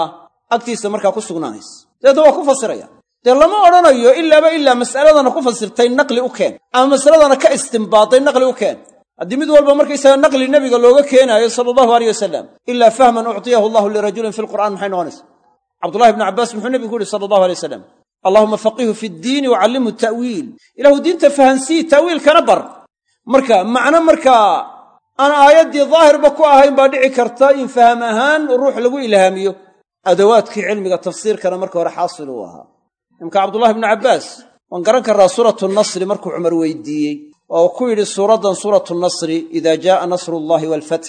agtiisa markaa ku sugnaanaysa dabeedna waa ku fasiraya. Dee lama odhanayo ilaaba ilaa mas'aladana ku fasirtay naqli u keen ama masaladana ka istimbaaday naqli u keen. Haddii mid walba markaysaga naqli nebiga looga keenaayo sala allahu aleyh wasalam ilaa fahman uctiyahu allahu lirajulin fi lqur'aan maxay noqonaysa cabdullahi bnu cabbaas muxuu nebigu ku yidhi sala allahu alay wasalam allahuma faqihu fi ddiini wacallimhu ta'wiil. Ilahu diinta fahansii ta'wiilkana bar. Marka macno markaa aan aayaddii daahirba ku ahayn baa dhici karta in faham ahaan ruux lagu ilhaamiyo adawaadkii cilmiga tafsiirkana marka hore xaasil uu ahaa. Imka cabdullahi bnu cabbaas waan garan karraa suuratu nasri markuu cumar weydiiyey oo ku yidhi suuraddan suuratu nasri ida jaaa nasru llahi waalfatx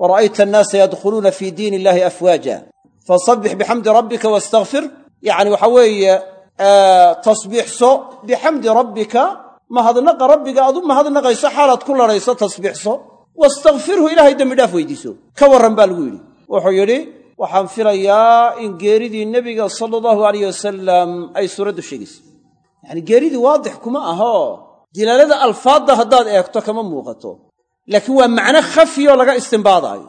wa ra'ayta annaasa yadkhuluuna fii diin illahi afwaaja fasabbix bixamdi rabbika wastakfir yacni waxa weeye tasbiixso bixamdi rabbika mahadnaqa rabbiga aad u mahadnaqayso xaalaad ku ladhayso tasbiixso. Wastakfirhu ilaahay dembidhaaf weydiiso. Ka warran baa lagu yidhi. Wuxuu yidhi waxaan filayaa in geeridii nebiga sala allahu alayh wasalam ay suuraddu sheegayso. Yacani geeridii waadix kuma ahoo dilaalada alfaadda haddaad eegto kama muuqato. Laakiin waa macno khafi oo laga istimbaadaayo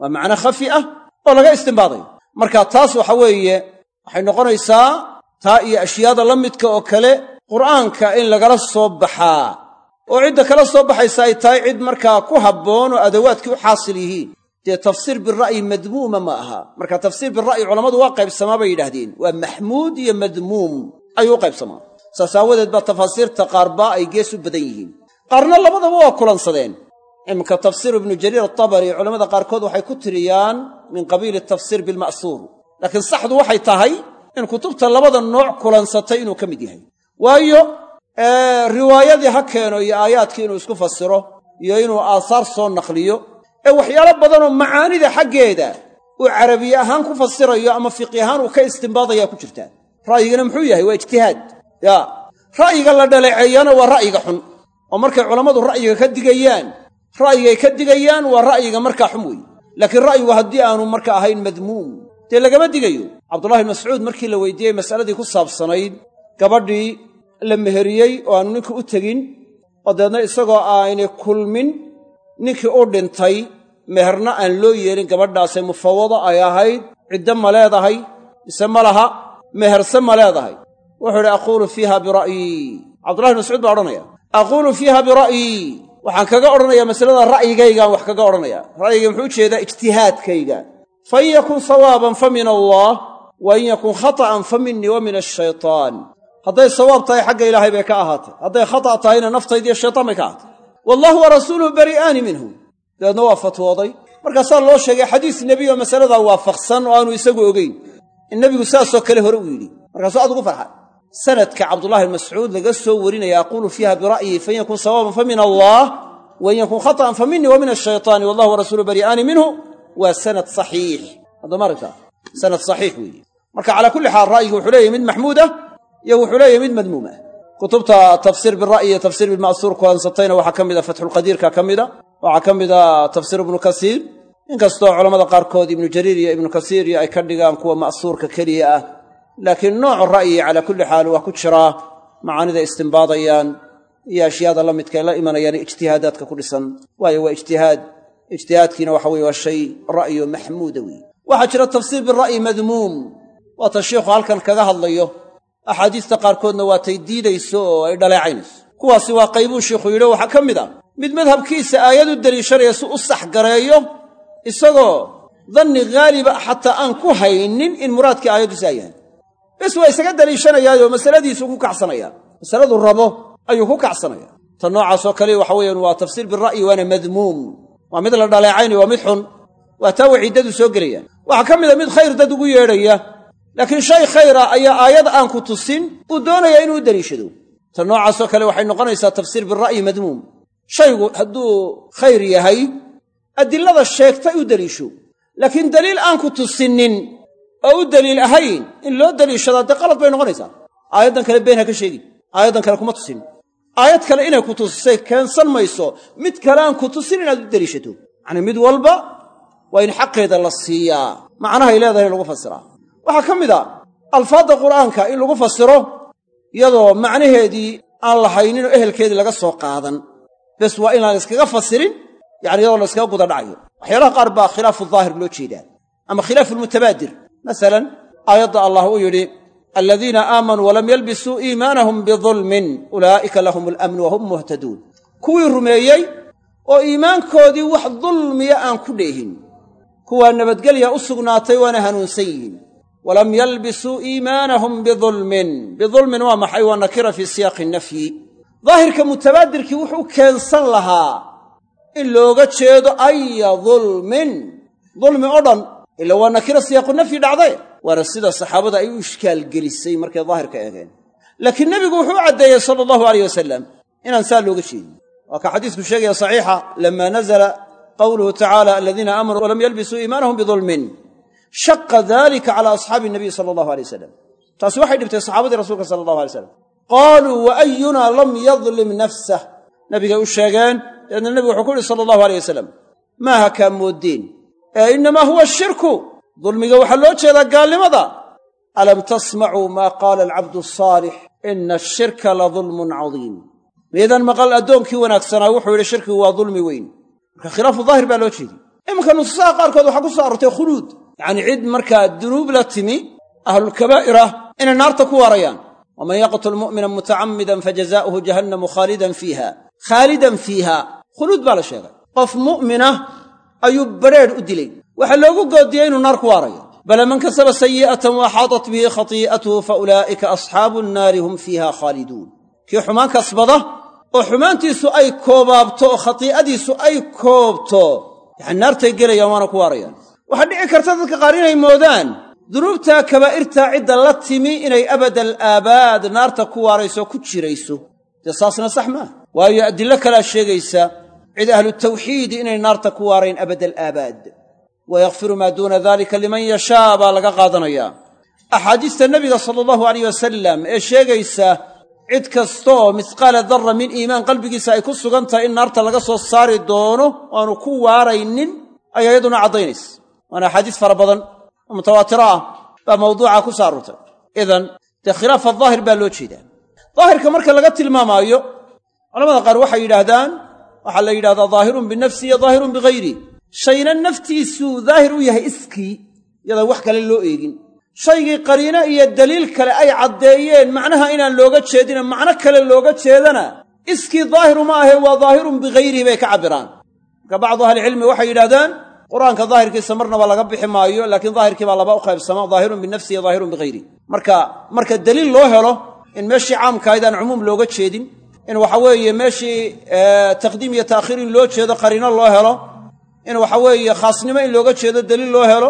waa macno khafi ah oo laga istimbaadayo marka taas waxa weeye waxay noqonaysaa taa iyo ashyaada la midka oo kale qur'aanka in lagala soo baxaa. Oo cidda kala soo baxaysa ay tahay cid markaa ku habboon oo adawaadkii u xaasil yihiin dee tafsiir bira'yi madmuuma ma aha. Marka tafsiir bira'yi culammadu waa qaybsamaa bay yidhaahdeen. Waa maxmuud iyo madmuum ayuu u qaybsamaa. Saas aawadeed baa tafaasiirta qaarba ay gees u badan yihiin. Qaarna labadaba waa kulansadeen. Iminka tafsiir ibnu jariir atabari culamada qaarkood waxay ku tiriyaan min qabiili tafsiir bilma'suur. Laakiin saxdu waxay tahay in kutubta labada nooc kulansatay inuu ka mid yahay. Waayo riwaayadii ha keeno iyo aayaadkii inuu isku fasiro iyo inuu aasaar soo naqliyo ee waxyaalo badanoo macaanida xaggeeda uu carabiye ahaan ku fasirayo ama fiqi ahaan uu ka istimbaadaya ku jirtaa ra'yigana muxuu yahay? Waa ijtihaad. Yaa ra'yiga la dhaleeceeyana waa ra'yiga xun. Oo markay culammadu ra'yiga ka digayaan. Ra'yigay ka digayaan waa ra'yiga markaa xun weeye laakiin ra'yigu haddii aanu marka ahayn madmuum dee lagama digayo? Cabdullahi mascuud markii la weydiiyey masaladii ku saabsanayd gabadhii la meheriyey oo aanu ninkii u tegin oo dabeedna isagoo aanay kulmin ninkii u dhintay meherna aan loo yeelin gabadhaasee mufawado ay ahayd ciddo ma leedahay mise ma laha meherse ma leedahay. Wuxuu idhi aquulu fiiha bira'yii cabdullahi mascuud baa odhanaya aquulu fiiha bira'yii waxaan kaga odhanayaa masalada ra'yigaygaan wax kaga odhanaya ra'yiga muxuu u jeedaa ijtihaadkayga. Fa in yakun sawaaban fa min allah wa in yakun khata'an fa minii wa min ashaytaan hadday sawaab tahay xagga ilaahay bay ka ahaatay. Hadday khata' tahayna naftaydiiyo shaytaan bay ka ahaatay wallahu wa rasuuluhu bari'aani minhu. Dabeedna waa fatwooday. Markaasaa loo sheegay xadiis nebi oo masaladaa waafaqsan oo aanu isagu ogeyn. In nebigu saasoo kale hore u yidhi. Markaasuu aad ugu farxay sanadka cabdullahi mascuud laga soo warinaya aquulu fiiha bira'yii fain yakun sawaaban fa min allah wain yakun khata'an fa minii wa min ashaytaani wallahu warasuuluhu bari'aani minhu waa sanad saxiix. Haddama aragtaa sanad saxiix weeye marka calaa kulli xaal ra'yigu wuxuu mid maxmuud ah iyo wuxuu leeyahy mid madmuum ah kutubta tafsiir bira'yi iyo tafsiir bilma'suur ku hansatayna waxaa ka mida fatxulqadiirka ka mida waxaa ka mida tafsiir ibnu kasiir. Inkastoo culammada qaarkood ibnu jariir iyo ibnu kasiir iyo ay ka dhigaan kuwa ma'suurka keliya ah. Laakiin noocu ra'yi calaa kulli xaal waa ku jiraa macaanida istimbaadayaan iyo ashyaada la midkae la imanayaan ijtihaadaadka ku dhisan. Waayo waa ijtihaad. Ijtihaadkiina waxa weye waa shay ra'yo maxmuuda weeye waxaa jira tafsiir bira'yi madmuum. Waata shiikhu halkan kaga hadlayo axaadiista qaarkoodna waatay diidayso oo ay dhaleecaynayso. Kuwaasi waa qaybuu shiikhu yidhi waxaa ka mid ah. Mid madhabkiisa aayad u deliishanaya si u sax gareeyo isagoo danni haaliba xataa aan ku haynin in muraadkii aayaddu saa yahay bes waa isaga deliishanayaayoo masaladiisuu ku kacsanayaa masaladuu rabo ayuu ku kacsanayaa ta noocaasoo kale waxa weeyaan waa tafsiir bira'yi waana madmuum. Waa mid la dhaleecaynayo waa mid xun. Waa taa waciiddadu soo gelayaan. Waxaa ka mida mid khayr dad ugu yeedhaya laakiin shay khayra ayaa aayad aan ku tusin uu doonayaa inuu u deliishado ta noocaasoo kale waxay noqonaysaa tafsiir bira'yi madmuum. Shaygu hadduu khayr yahay adilada sheegtay u deliisho laakiin daliil aan ku tusinin oo u deliil ahayn in loo deliishadaa dee qalad bay noqonaysaa. Aayaddan kale been ha ka sheegin. Aayaddan kale kuma tusin. Aayad kale inay ku tusisay keensan mayso. Mid kale aan ku tusin inaad u deliishato yacnii mid walba waa in xaqeeda la siiyaa. Macnahay leedahay lagu fasiraa waxaa ka mid a alfaadda qur'aanka in lagu fasiro iyadoo macnaheedii aan lahaynin oo ehelkeedii laga soo qaadan. Bes waa inaan iskaga fasirin yani iyadoo la iskaga guda dhacayo. Waxyaalaha qaar baa khilaafu daahir loo jeedaa ama khilaafu lmutabaadir. Masalan aayadda allah uu yidhi aladiina aamanuu walam yalbisuu iimaanahum bidulmin ulaa'ika lahum alamnu wahum muhtaduun kuwii rumeeyey oo iimaankoodii wax dulmiya aan ku dheehin. Kuwaa nabadgelya u sugnaatay waana hanuunsan yihiin walam yalbisuu iimaanahum bidulmin. Bidulmin waa maxay? Waa nakira fii siyaaqi nafyi. Daahirka mutabaadirkii wuxuu keensan lahaa in looga jeedo aya dulmin. Dulmi oo dhan ila waa nakira siyaaqu nafyi dhacday. Waana sida saxaabada ay u ishkaal gelisay markay daahirka eegeen. Laakiin nebigu wuxuu u caddeeyey sala allahu alayh wasalam inaan saa looga jeedin. Waa ka xadiisku sheegaya saxiixa lama nazla qawluhu tacala aladiina aamanuu walam yalbisuu iimaanahum bidulmin shaqa dalika cala asxaabi nabiy sala allahu alay wasalam taasi waxay dhibtay saxaabadii rasuulka sala allahu alay slam qaaluu wa ayunaa lam yadlim nafsah? Nabigay u sheegeen dabeedna nebigu wuxuu ku yidhi sala allahu alay wasalam maaha kaa mooddeen ee innamaa huwa shirku. Dulmiga waxaa loo jeedaa gaalnimada. Alam tasmacuu maa qaala alcabdu asaalix ina ashirka la dulmun cadiim. Miidan maqal addoonkii wanaagsanaa wuxuu yidhi shirkigu waa dulmi weyn. Marka khilaafu daahir baa loo jeediy iminka nusuusaha qaarkood waxaa ku soo arortay khuluud yacnii cid markaa dunuub la timi ahlulkabaa'irah inay naarta ku waarayaan. Waman yaqtul mu'mina mutacammidan fajazaa'uhu jahannamu khaalidan fiiha. Khaalidan fiiha khuluud baa la sheegay. Qof mu'minah ayuu bareedh u dilay. Waxaa loogu goodiyey inuu naar ku waarayo. Bala man kasaba sayi'atan wa axaatat bihi khatii'atuhu fa ulaa'ika asxaabu nnaari hum fiiha khaaliduun. Kii xumaan kasbada oo xumaantiisu ay koobaabto oo khatii'adiisu ay koobto yacani naartay gelayaan waana ku waarayaan waxaa dhici karta dadka qaar inay moodaan. Dunuubtaa kabaa'irtaa cidda la timi inay abadal aabaad naarta ku waarayso ku jirayso. Dee saasna sax maaha waayo adillo kalaa sheegaysa cid ahlu tawxiidi inay naarta ku waarayn abadal aabaad. Wa yakfiru maa duuna dalika liman yashaa baa laga qaadanayaa axaadiista nebiga sala allahu alayh wasalam ee sheegaysa cid kastaoo misqaala darra min iimaan qalbigiisa ay ku sugan tahay in naarta laga soo saari doono aanu ku waaraynin ayaa iyaduna caddaynaysa waana axaadiis fara badan oo mutawaatiro ah baa mawduuca ku soo aroortay idan dee khilaafa daahir baa loo jeedaa. Daahirka marka laga tilmaamaayo culamada qaar waxay yidhaahdaan waxaa la yidhahdaa daahirun binafsi iyo daahirun bihayri shayna naftiisuu daahir u yahay iskii iyadaan wax kale loo eegin. Shaygii qariino iyo daliil kale ay caddeeyeen macnaha inaan looga jeedina macno kale looga jeedana iskii daahiru ma ahee waa daahirun bihayrihi bay ka cabbiraan. Marka bacdu ahlicilmi waxay yidhahdaan qur'aanka daahirkiisa marnaba laga bixi maayo laakiin daahirkii baa laba u qaybsama daahirun binafsi iyo daahirun bihayri marka marka daliil loo helo in meeshii caamkaahayd aan cumuum looga jeedin in waxa weeye meeshii taqdiim iyo ta'khiir in loo jeedo qariino loo helo in waxa weeye khaasnimo in looga jeedo daliil loo helo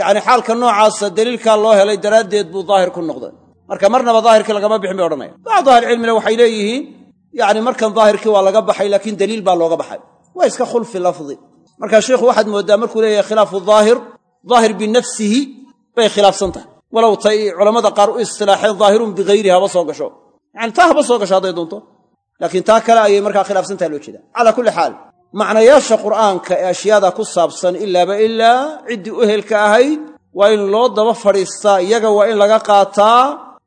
yacni xaalka noocaasa daliilkaa loo helay daraaddeed buu daahir ku noqday. Marka marnaba daahirkii lagama bixin bay odhanaya bacdu ahlicilmina waxay leeyihiin yacni markan daahirkii waa laga baxay laakiin daliil baa looga baxay. Waa iska khulfi lafdi marka sheikhu waxaad mooddaa markuu leeyahay khilaafu daahir daahir binafsihi bay khilaafsan tahay. Walow tay culammada qaar u istilaaxeen daahirun bihayrihi haba soo gasho. Yacani taa haba soo gasho hadday doonto. Laakiin taa kale ayay markaa khilaafsantaha loo jeeda calaa kulli xaal macnayaasha qur'aanka ee ashyaada ku saabsan ilaaba ilaa ciddii u ehelka ahayd waa in loo daba fadhiistaa iyaga waa in laga qaataa.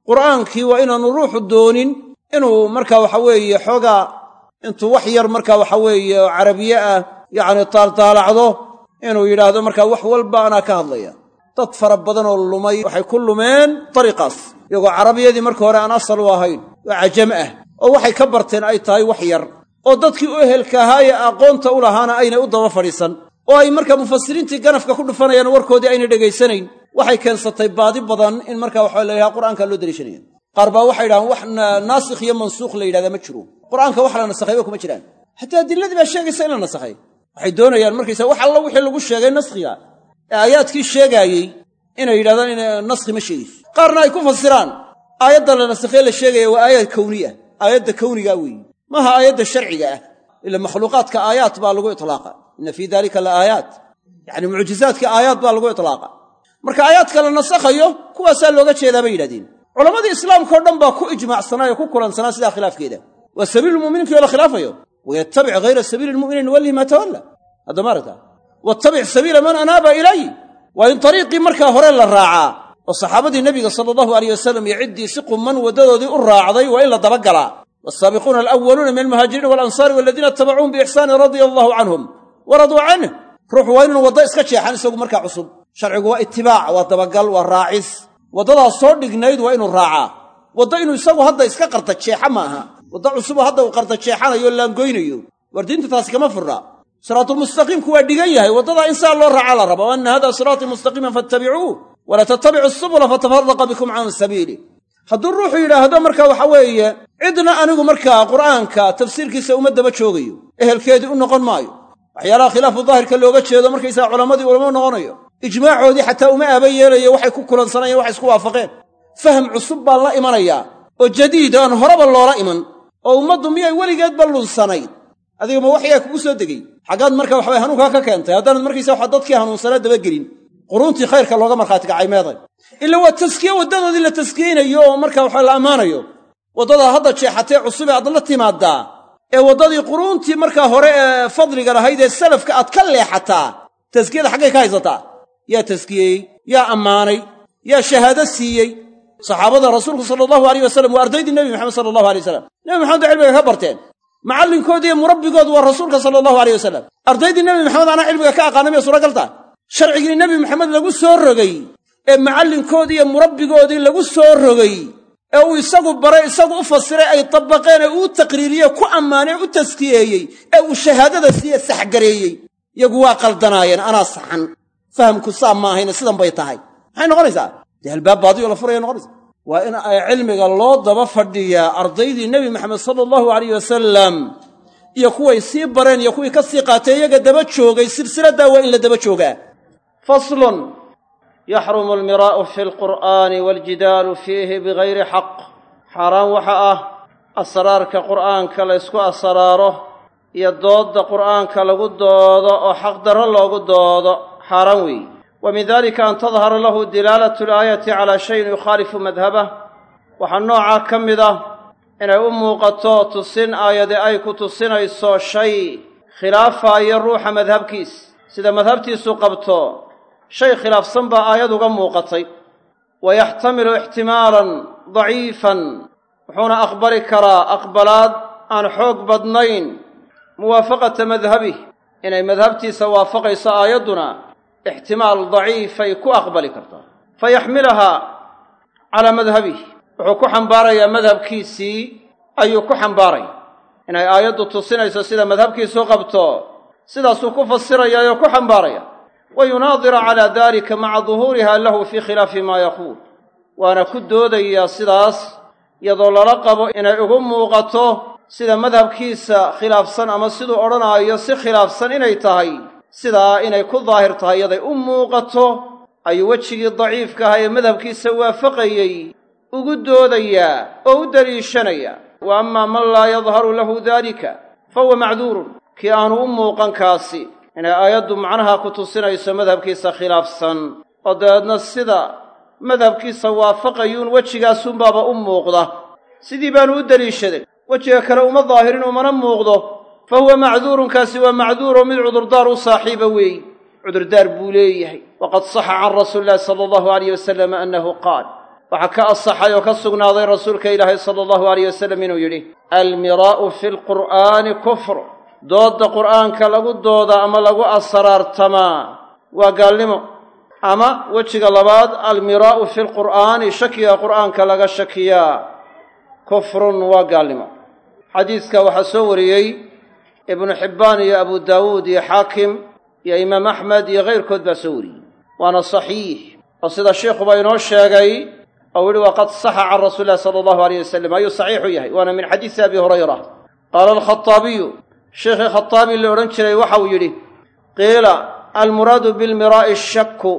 Qur'aankii waa inaanu ruuxu doonin inuu marka waxa weeye xoogaa intuu wax yar marka waxa weeye carabiye ah yacni taaldaalacdo inuu yidhaahdo markaa wax walba anaa ka hadlaya. Dad fara badanoo lumay waxay ku lumeen dariiqaas iyagoo carabiyadii marka hore aan asal u ahayn oo cajam ah oo waxay ka barteen ay tahay wax yar oo dadkii u ehelka ahaayee aqoonta u lahaana aynay u daba fadhiisan oo ay marka mufasiriintii ganafka ku dhufanayaan warkoodii aynay dhegaysanayn waxay keensatay baadi badan in marka waxa la yidhaha qur'aanka loo daliishanaya qaar baa waxay yidhahaan wax naasikh iyo mansuukh la yidhahdaa ma jiro. Qur'aanka wax la nasakhayba kuma jiraan. Hataa adiladii baa sheegaysa in la nasakhay waxay doonayaan markaysa wax alla wixii lagu sheegay naskhiga ee aayaadkii sheegaayey inay yidhahdaan in naskhi ma sheegayso qaarna ay ku fasiraan aayadda la nasakhee la sheegaya waa aayaad kawni ah aayadda kawnigaa weeye maaha aayadda sharciga ah ila makhluuqaadka aayaat baa lagu itlaaqa inna fii dalika la aayaat yacni mucjizaadka aayaat baa lagu itlaaqa marka aayaadka la nasakhayo kuwaasaa looga jeedaa bay yidhahdeen. Culammadii islaamka o dhan baa ku ijmaacsanaa ee ku kulansanaa sidaa khilaafkeeda. Waa sabiilulmuminiinkii oo la khilaafayo wayattabic hayra sabiili lmu'miniin nuwallihi maa tawalla hadda maaragta wattabic sabiila man anaaba ilay waa in dariiqii markaa hore la raacaa oo saxaabadii nebiga sala allahu aleyh wasalam iyo ciddii si qumman waddadoodii u raacday waa in la dabagalaa waalsaabiquuna alwaluuna min almuhaajiriina waalansaari waladiina itabacuuhum biixsaanin radia allahu canhum wa raduu canh ruuxu waa inuun waddo iska jeexan isagu markaa cusub sharcigu waa itibaac waa dabagal waa raacis waddadaas soo dhignayd waa inuu raacaa waddo inuu isagu hadda iska qarta jeexa ma waddo cusuboo hadda uu qarta jeexanayo o laangoynayo war diinta taasi kama furra. Siraatulmustaqiimku waa dhigan yahay. Waddadaa in saa loo raaca la raba anna hada siraatii mustaqiiman fattabicuuh walaa tattabicu subula fatafaraqa bikum can sabiili. Hadduu ruuxu yidhaahdo marka waxa weeye cidna anigu markaa qur'aanka tafsiirkiisa uma daba joogayo ehelkeedii u noqon maayo. Waxyaalaha khilaafu daahirka looga jeedo markaysaa culammadii ulama noqonayo. Ijmaacoodii xataa uma aaba yeelayo waxay ku kulansanayeen waxay isku waafaqeen. Faham cusub baan la imanayaa oo jadiid aan horeba loola iman oo ummaddu miyay weligeedba lunsanayd adiga ma waxyaa kugu soo degey xaggaad marka waxabay hanuunkaa ka keentay. Haddaanad markaysa waxa dadkii hanuunsanaa dabagelin quruuntii khayrka looga markhaati kacay meeday. Ila waa taskiye waddadoodii la taskiyeynayo oo marka waxa la ammaanayo. Waddadaa hadda jeexatee cusub ee aad la timaaddaa ee waddadii quruuntii markaa hore ee fadliga lahayd ee salafka aad ka leexataa taskiyada xaggay ka haysataa. Yaa taskiyeeyey yaa ammaanay yaa shahaado siiyey saxaabada rasuulku sala allahu alayh wasalam waa ardaydii nebi maxamed sala allahu alay wasalam nebi maxamed cilmiga ka barteen macallinkoodi iyo murabbigoodu waa rasuulka sala allahu aleyh wasalam ardaydii nebi maxamed anaa cilmiga ka aqaana miya suuragaltaa sharcigii nebi maxamed lagu soo rogay ee macallinkoodii iyo murabbigoodii lagu soo rogay ee uu isagu baray isagu u fasiray ay dabaqeen ee uu taqriiriyey ku ammaanay u taskiyeeyey ee uu shahaadada siiye saxgareeyey. Yagu waa qaldanaayeen anaa saxan. Fahamku saa ma ahayna sidan bay tahay. Maxay noqonaysaa dee albaab baadiyo la furaya noqonaysa waa in ay cilmiga loo daba fadhiyaa ardaydii nebi maxamed sala allahu alayh wasalam iyo kuway sii bareen iyo kuwii ka sii qaatay iyaga daba joogay silsiladdaa waa in la daba joogaa. Faslun yaxrumu almiraa'u fi alqur'aani waaljidaalu fiihi bigayri xaq. Xaaraan waxa ah asraarka qur'aanka la ysku asraaro iyo doodda qur'aanka lagu doodo oo xaqdarro loogu doodo. Xaaraan weeye wa min dalika an tadhara lahu dilaalatu alaayati calaa shayin yukhaalifu madhabah waxaa noocaa ka mid ah inay u muuqato tusin aayade ay ku tusinayso shay khilaafaayo ruuxa madhabkiis. Sida madhabtiisu qabto shay khilaafsan baa aayad uga muuqatay. Wa yaxtamilu ixtimaalan daciifan wuxuuna aqbali karaa aqbalaad aan xoog badnayn muwaafaqata madhabih inay madhabtiisa waafaqayso aayadduna ixtimaal daciifay ku aqbali kartaa fa yaxmilahaa calaa madhabih wuxuu ku xambaarayaa madhabkiisii ayuu ku xambaaraya inay aayaddu tusinayso sida madhabkiisu qabto sidaasuu ku fasirayaayoo ku xambaaraya wa yunaadira calaa dalika maca duhuuriha lahu fii khilaafi maa yaquul waana ku doodayaa sidaas iyadoo lala qabo inay ugu muuqato sida madhabkiisa khilaafsan ama siduu odhanaayo si khilaafsan inay tahay sidaa inay ku daahir tahay iyaday u muuqato ayuu wejigii daciifka ahaa ee madhabkiisa waafaqayey ugu doodayaa oo u daliishanayaa wa amaa man laa yadharu lahu daalika fa huwa macduurun. Kii aanu u muuqan kaasi inay aayaddu macnaha ku tusinayso madhabkiisa khilaafsan oo dabeedna sida madhabkiisa waafaqayuun wejigaasunbaaba u muuqda. Sidii baanu u deliishaday wejiga kale uma daahirin umana muuqdo fa huwa macduurun kaasi waa macduuroo mid cudurdaar u saaxiiba weeyi cudurdaar buu leeyahay waqad saxa can rasuuli illahi sala allahu alayh wasalam annahu qaal waxaa ka asaxay oo ka sugnaaday rasuulka ilaahay sala allahu alayh wasalam inuu yidhi almiraa'u fi lqur'aani kufr doodda qur'aanka lagu dooda ama lagu asraartamaa waa gaalnimo ama wejiga labaad almiraa'u fi lqur'aani shakiga qur'aanka laga shakiyaa kufrun waa gaalnimo xadiidka waxaa soo wariyey ibnu xibbaan iyo abu daawuud iyo xaakim iyo imaam axmed iyo kayrkood baa soo wariyey. Waana saxiix oo sida sheikhuba inoo sheegay ou yihi waqad saxa can rasuuli illahi sala allahu aleyh wasalam ayuu saxiixu yahay. Waana min xadiisi abi hurayra. Qaala alkhaaabiyu sheekhii khataabi la odhan jiray waxauu yidhi qiila almuraadu bilmiraa'i shaku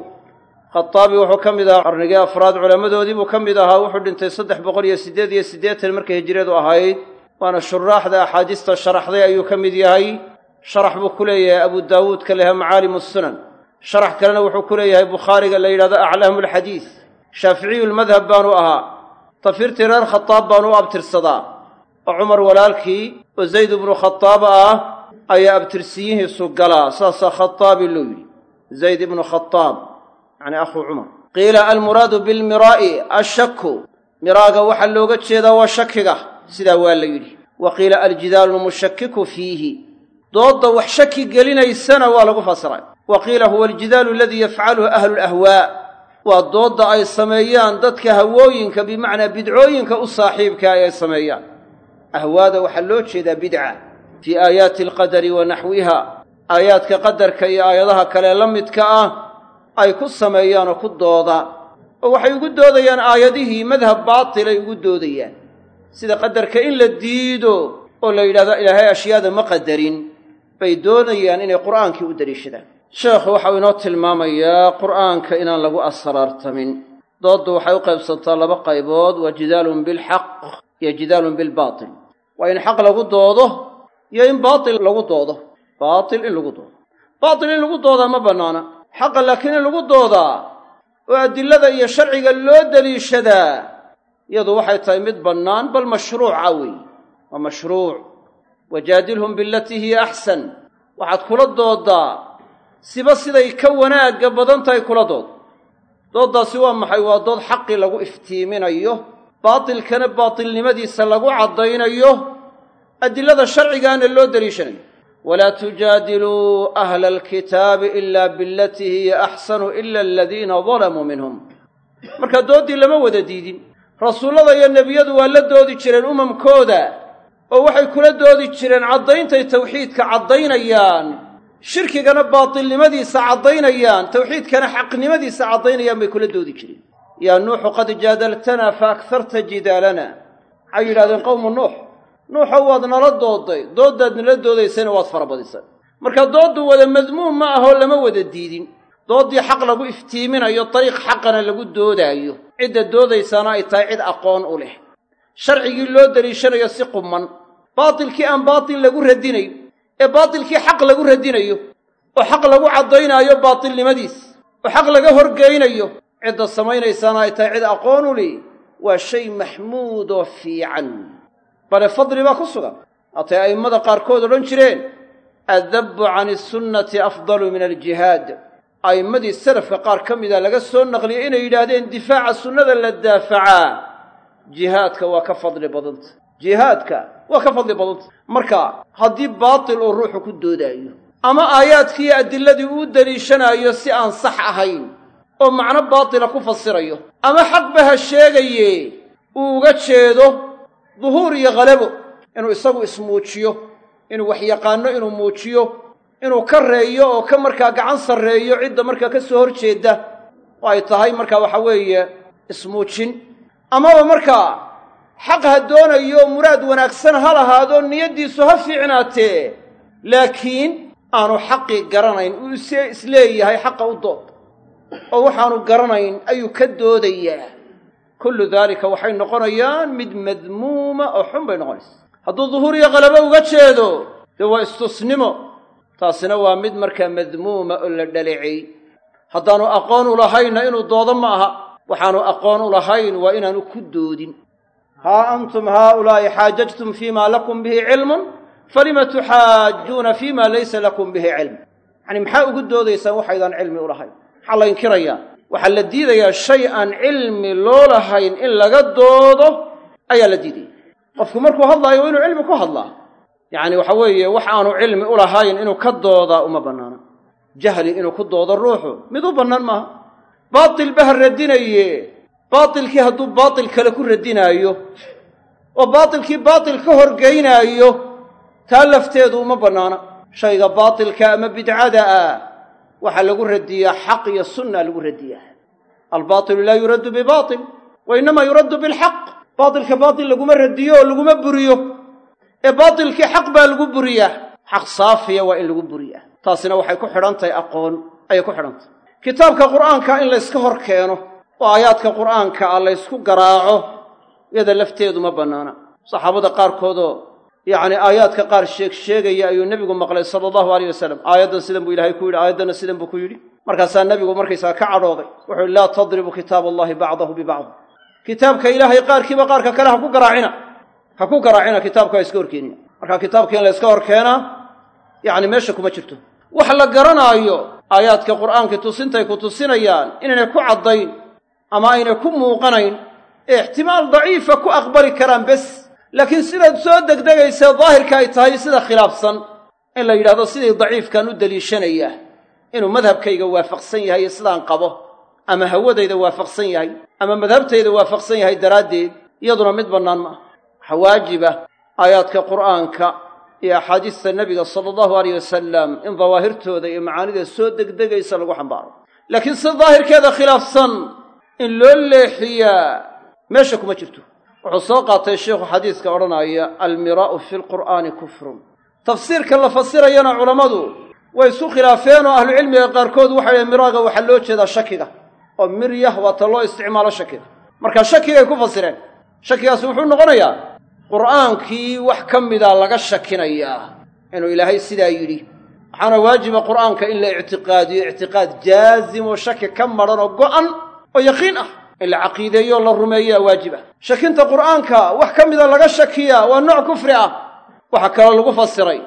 khataabi wuxuu ka mid ahaa qarnigii afraad culammadoodii buu ka mid ahaa. Wuxuu dhintay saddex boqol iyo siddeed iyo siddeetan markay hijiradu ahayd waana shuraaxda axaadiista sharaxday ayuu ka mid yahay. Sharax buu ku leeyahay abu daawuudka leha macaalimu sunan sharax kalena wuxuu ku leeyahay bukhaariga la yidhahdo aclaamu lxadiis shaaficiyulmadhab baanu ahaa. Tafiirtii reer khataab baanu u abtirsadaa. Oo cumar walaalkii oo zayd ibnu khataab ah ayaa abtirsiyihiisu galaa saasaa khataabi loo yidhi. Zayd ibnu khataab yacni akhuu cumar. Qiila almuraadu bilmiraa'i ashaku miraaga waxaa looga jeedaa waa shakiga sidaa waa la yidhi. Wa qiila aljidaalu lmushakiku fiihi. Doodda wax shaki gelinaysana waa lagu fasiray wa qiila huwa aljidaalu aladii yafcaluhu ahlu lahwaa waa doodda ay sameeyaan dadka hawooyinka bimacnaa bidcooyinka u saaxiibka ay sameeyaan. Ahwaada waxaa loo jeedaa bidca fii aayaati alqadari wa naxwiha. Aayaadka qadarka iyo aayadaha kale la midka ah ay ku sameeyaan oo ku dooda. Oo waxay ugu doodayaan aayadihii madhab baatilay ugu doodayaan sida qadarka in la diido oo la yidhahdo ilaahay ashyaada ma qadarin bay doonayaan inay qur'aankii u daliishadaan sheekhu waxau inoo tilmaamayaa qur'aanka inaan lagu asraartamin. Dooddu waxay u qaybsantaa laba qaybood waa jidaalun bilxaq iyo jidaalun bilbaatil waa in xaq lagu doodo iyo in baatil lagu doodo. Baatil in lagu doodo. Baatil in lagu doodaa ma bannaana. Xaqa laakiin in lagu doodaa oo adilada iyo sharciga loo deliishadaa iyadu waxay tahay mid bannaan bal mashruuca weeye waa mashruuc. Wajaadilhum bilatii hiya axsan waxaad kula dooddaa siba siday ka wanaagga badan tahay kula dood. Dooddaasi waa maxay? Waa dood xaqii lagu iftiiminayo baatilkana baatilnimadiisa lagu caddaynayo adilada sharcigaana loo deliishanayo. Walaa tujaadiluu ahla alkitaabi ila bilatii hiya axsanu ila aladiina dalamuu minhum. Marka dooddii lama wada diidin rasuullada iyo nebiyadu waa la doodi jireen umamkooda oo waxay kula doodi jireen caddayntay tawxiidka caddaynayaan. Shirkigana baatilnimadiisa caddaynayaan tawxiidkana xaqnimadiisa caddaynayaan bay kula doodi jireen. Yaa nuuxu qad jaadaltanaa fa akharta jidaalana. Waxay yidhahdeen qowmu nuux nuuxow waad nala doodday dooddaad nala doodaysayna waad farabadisay. Marka dooddu wada madmuum ma ahoo lama wada diidin. Dooddii xaq lagu iftiiminayo dariiq xaqana lagu doodaayo cidda doodaysaana ay tahay cid aqoon u leh. Sharcigii loo deliishanayo si qumman baatilkii aan baatil lagu radinayn ee baatilkii xaq lagu radinayo oo xaq lagu caddaynaayo baatilnimadiis oo xaq laga horgaynayo cidda samaynaysaana ay tahay cid aqoon u leh waa shay maxmuud oo fiican. Bale fadli baa ku sugan. Haatay a'immada qaarkood odhan jireen addabbu can isunnati afdalu min aljihaad a'immadii salafka qaar ka mida laga soo naqliyey inay yidhaahdeen difaaca sunnada la daafacaa. Jihaadka waa ka fadli badanta. Jihaadka waa ka fadli badanta. Marka haddii baatil uu ruuxu ku doodaayo ama aayaadkiiyo adiladii uu deliishanaayo si aan sax ahayn oo macno baatila ku fasirayo ama xaqba ha sheegaye uu uga jeedo duhuur iyo khalabo inuu isagu ismuujiyo inuu waxyaqaanno inuu muujiyo inuu ka reeyo oo ka markaa gacan sarreeyo cidda markaa ka soo hor jeedda oo ay tahay markaa waxa weeye ismuujin. Amaba markaa xaq ha doonayo muraad wanaagsan ha lahaado niyaddiisu ha fiicnaatee laakiin aanu xaqii garanayn. Uu ise is leeyahay xaqa u dood oo waxaanu garanayn ayuu ka doodayaa. Kullu daalika waxay noqonayaan mid madmuuma oo xun bay noqonaysaa. Hadduu duhuur iyo qalabo uga jeedo dee waa istusnimo taasina waa mid markaa madmuuma oo la dhalicay haddaanu aqoon u lahaynna inuu doodo ma aha. Waxaanu aqoon u lahayn waa inaanu ku doodin. Haa antum haaulaa'i xaajajtum fii maa lakum bihi cilmun? Falima tuxaajuuna fii maa laysa lakum bihi cilm? Yacani maxaa ugu doodaysaan waxaydaan cilmi u lahayn? Maxaa la inkirayaa waxaa la diidayaa shay aan cilmi loo lahayn in laga doodo ayaa la diidaya. Qofku markuu hadlaayo waa inuu cilmi ku hadlaa yacni waxa weeye wax aanu cilmi u lahayn inuu ka doodaa uma bannaana jahli inuu ku doodo ruuxu mid u bannaan maaha. Baatil ba ha radinaye baatilkii hadduu baatil kale ku radinaayo oo baatilkii baatil ka horgaynaayo taa lafteedu uma bannaana shayga baatilka ama bidcada ah waxaa lagu radiyaa xaq iyo sunna lagu radiyaa. Albaatilu laa yuraddu bibaatil wa innamaa yuraddu bilxaq baatilka baatil laguma radiyo oo laguma buriyo ee baatilkii xaq baa lagu buriyaa. Xaq saafiya waa in lagu buriyaa. Taasina waxay ku xidhan tahay aqoon ayay ku xidhan kitaabka qur'aanka in layska hor keeno oo aayaadka qur'aanka ah laysku garaaco yada lafteedu ma bannaana. Saxaabada qaarkoodoo yacni aayaadka qaar sheeg sheegaya ayuu nebigu maqlay sala allahu aleyh wasalam aayaddan sidan buu ilahay ku yidhi aayaddana sidan buu ku yidhi. Markaasaa nebigu markaysaga ka cadhooday. Wuxuu laa tadribu kitaab allahi bacdahu bibacd kitaabka ilaahay qaarkiiba qaarka kale ha ku garaacina ha ku garaacina kitaabka ha iska horkeenina marka kitaabka in la yska hor keenaa yacni meesha kuma jirto. Wax la garanaayo aayaadka qur'aanka tusintay ku tusinayaan inaynay ku caddayn ama aynay ku muuqanayn ee ixtimaal daciifa ku aqbali karaan bes. Laakiin sidaad soo degdegaysa daahirka ay tahay sida khilaafsan in la yidhahdo sidii daciifkaan u deliishanaya inuu madhabkayga waafaqsan yahay iyo sidaan qabo ama hawadayda waafaqsan yahay ama madhabtayda waafaqsan yahay daraaddeed iyaduna mid bannaan maaha waxaa waajiba aayaadka qur'aanka iyo axaadiista nebiga sala allahu aleyh wasalam in dawaahirtooda iyo macaanida soo degdegaysa lagu xambaaro. Laakiin si daahirkeeda khilaafsan in loo leexiyaa meesha kuma jirto. Wuxuu soo qaatay sheikhu xadiiska odhanaya almiraa'u fi lqur'aani kufrun. Tafsiirka la fasirayana culammadu way isu khilaafeen oo ahlucilmiga qaarkood waxay dhahen miraaga waxaa loo jeedaa shakiga oo miryah waata loo isticmaalo shakiga. Marka shakigay ku fasireen shakigaasi wuxuu noqonayaa qur'aankii wax ka mida laga shakinayaa. Inuu ilaahay sidaa yidhi waxaana waajiba qur'aanka in la ictiqaadiyo ictiqaad jaazim oo shaki ka madhan oo go'an oo yaqiin ah. In la caqiideeyo la rumeeyaa waajib ah shakinta qur'aanka wax ka mida laga shakiyaa waa nooc kufri ah. Waxaa kaloo lagu fasiray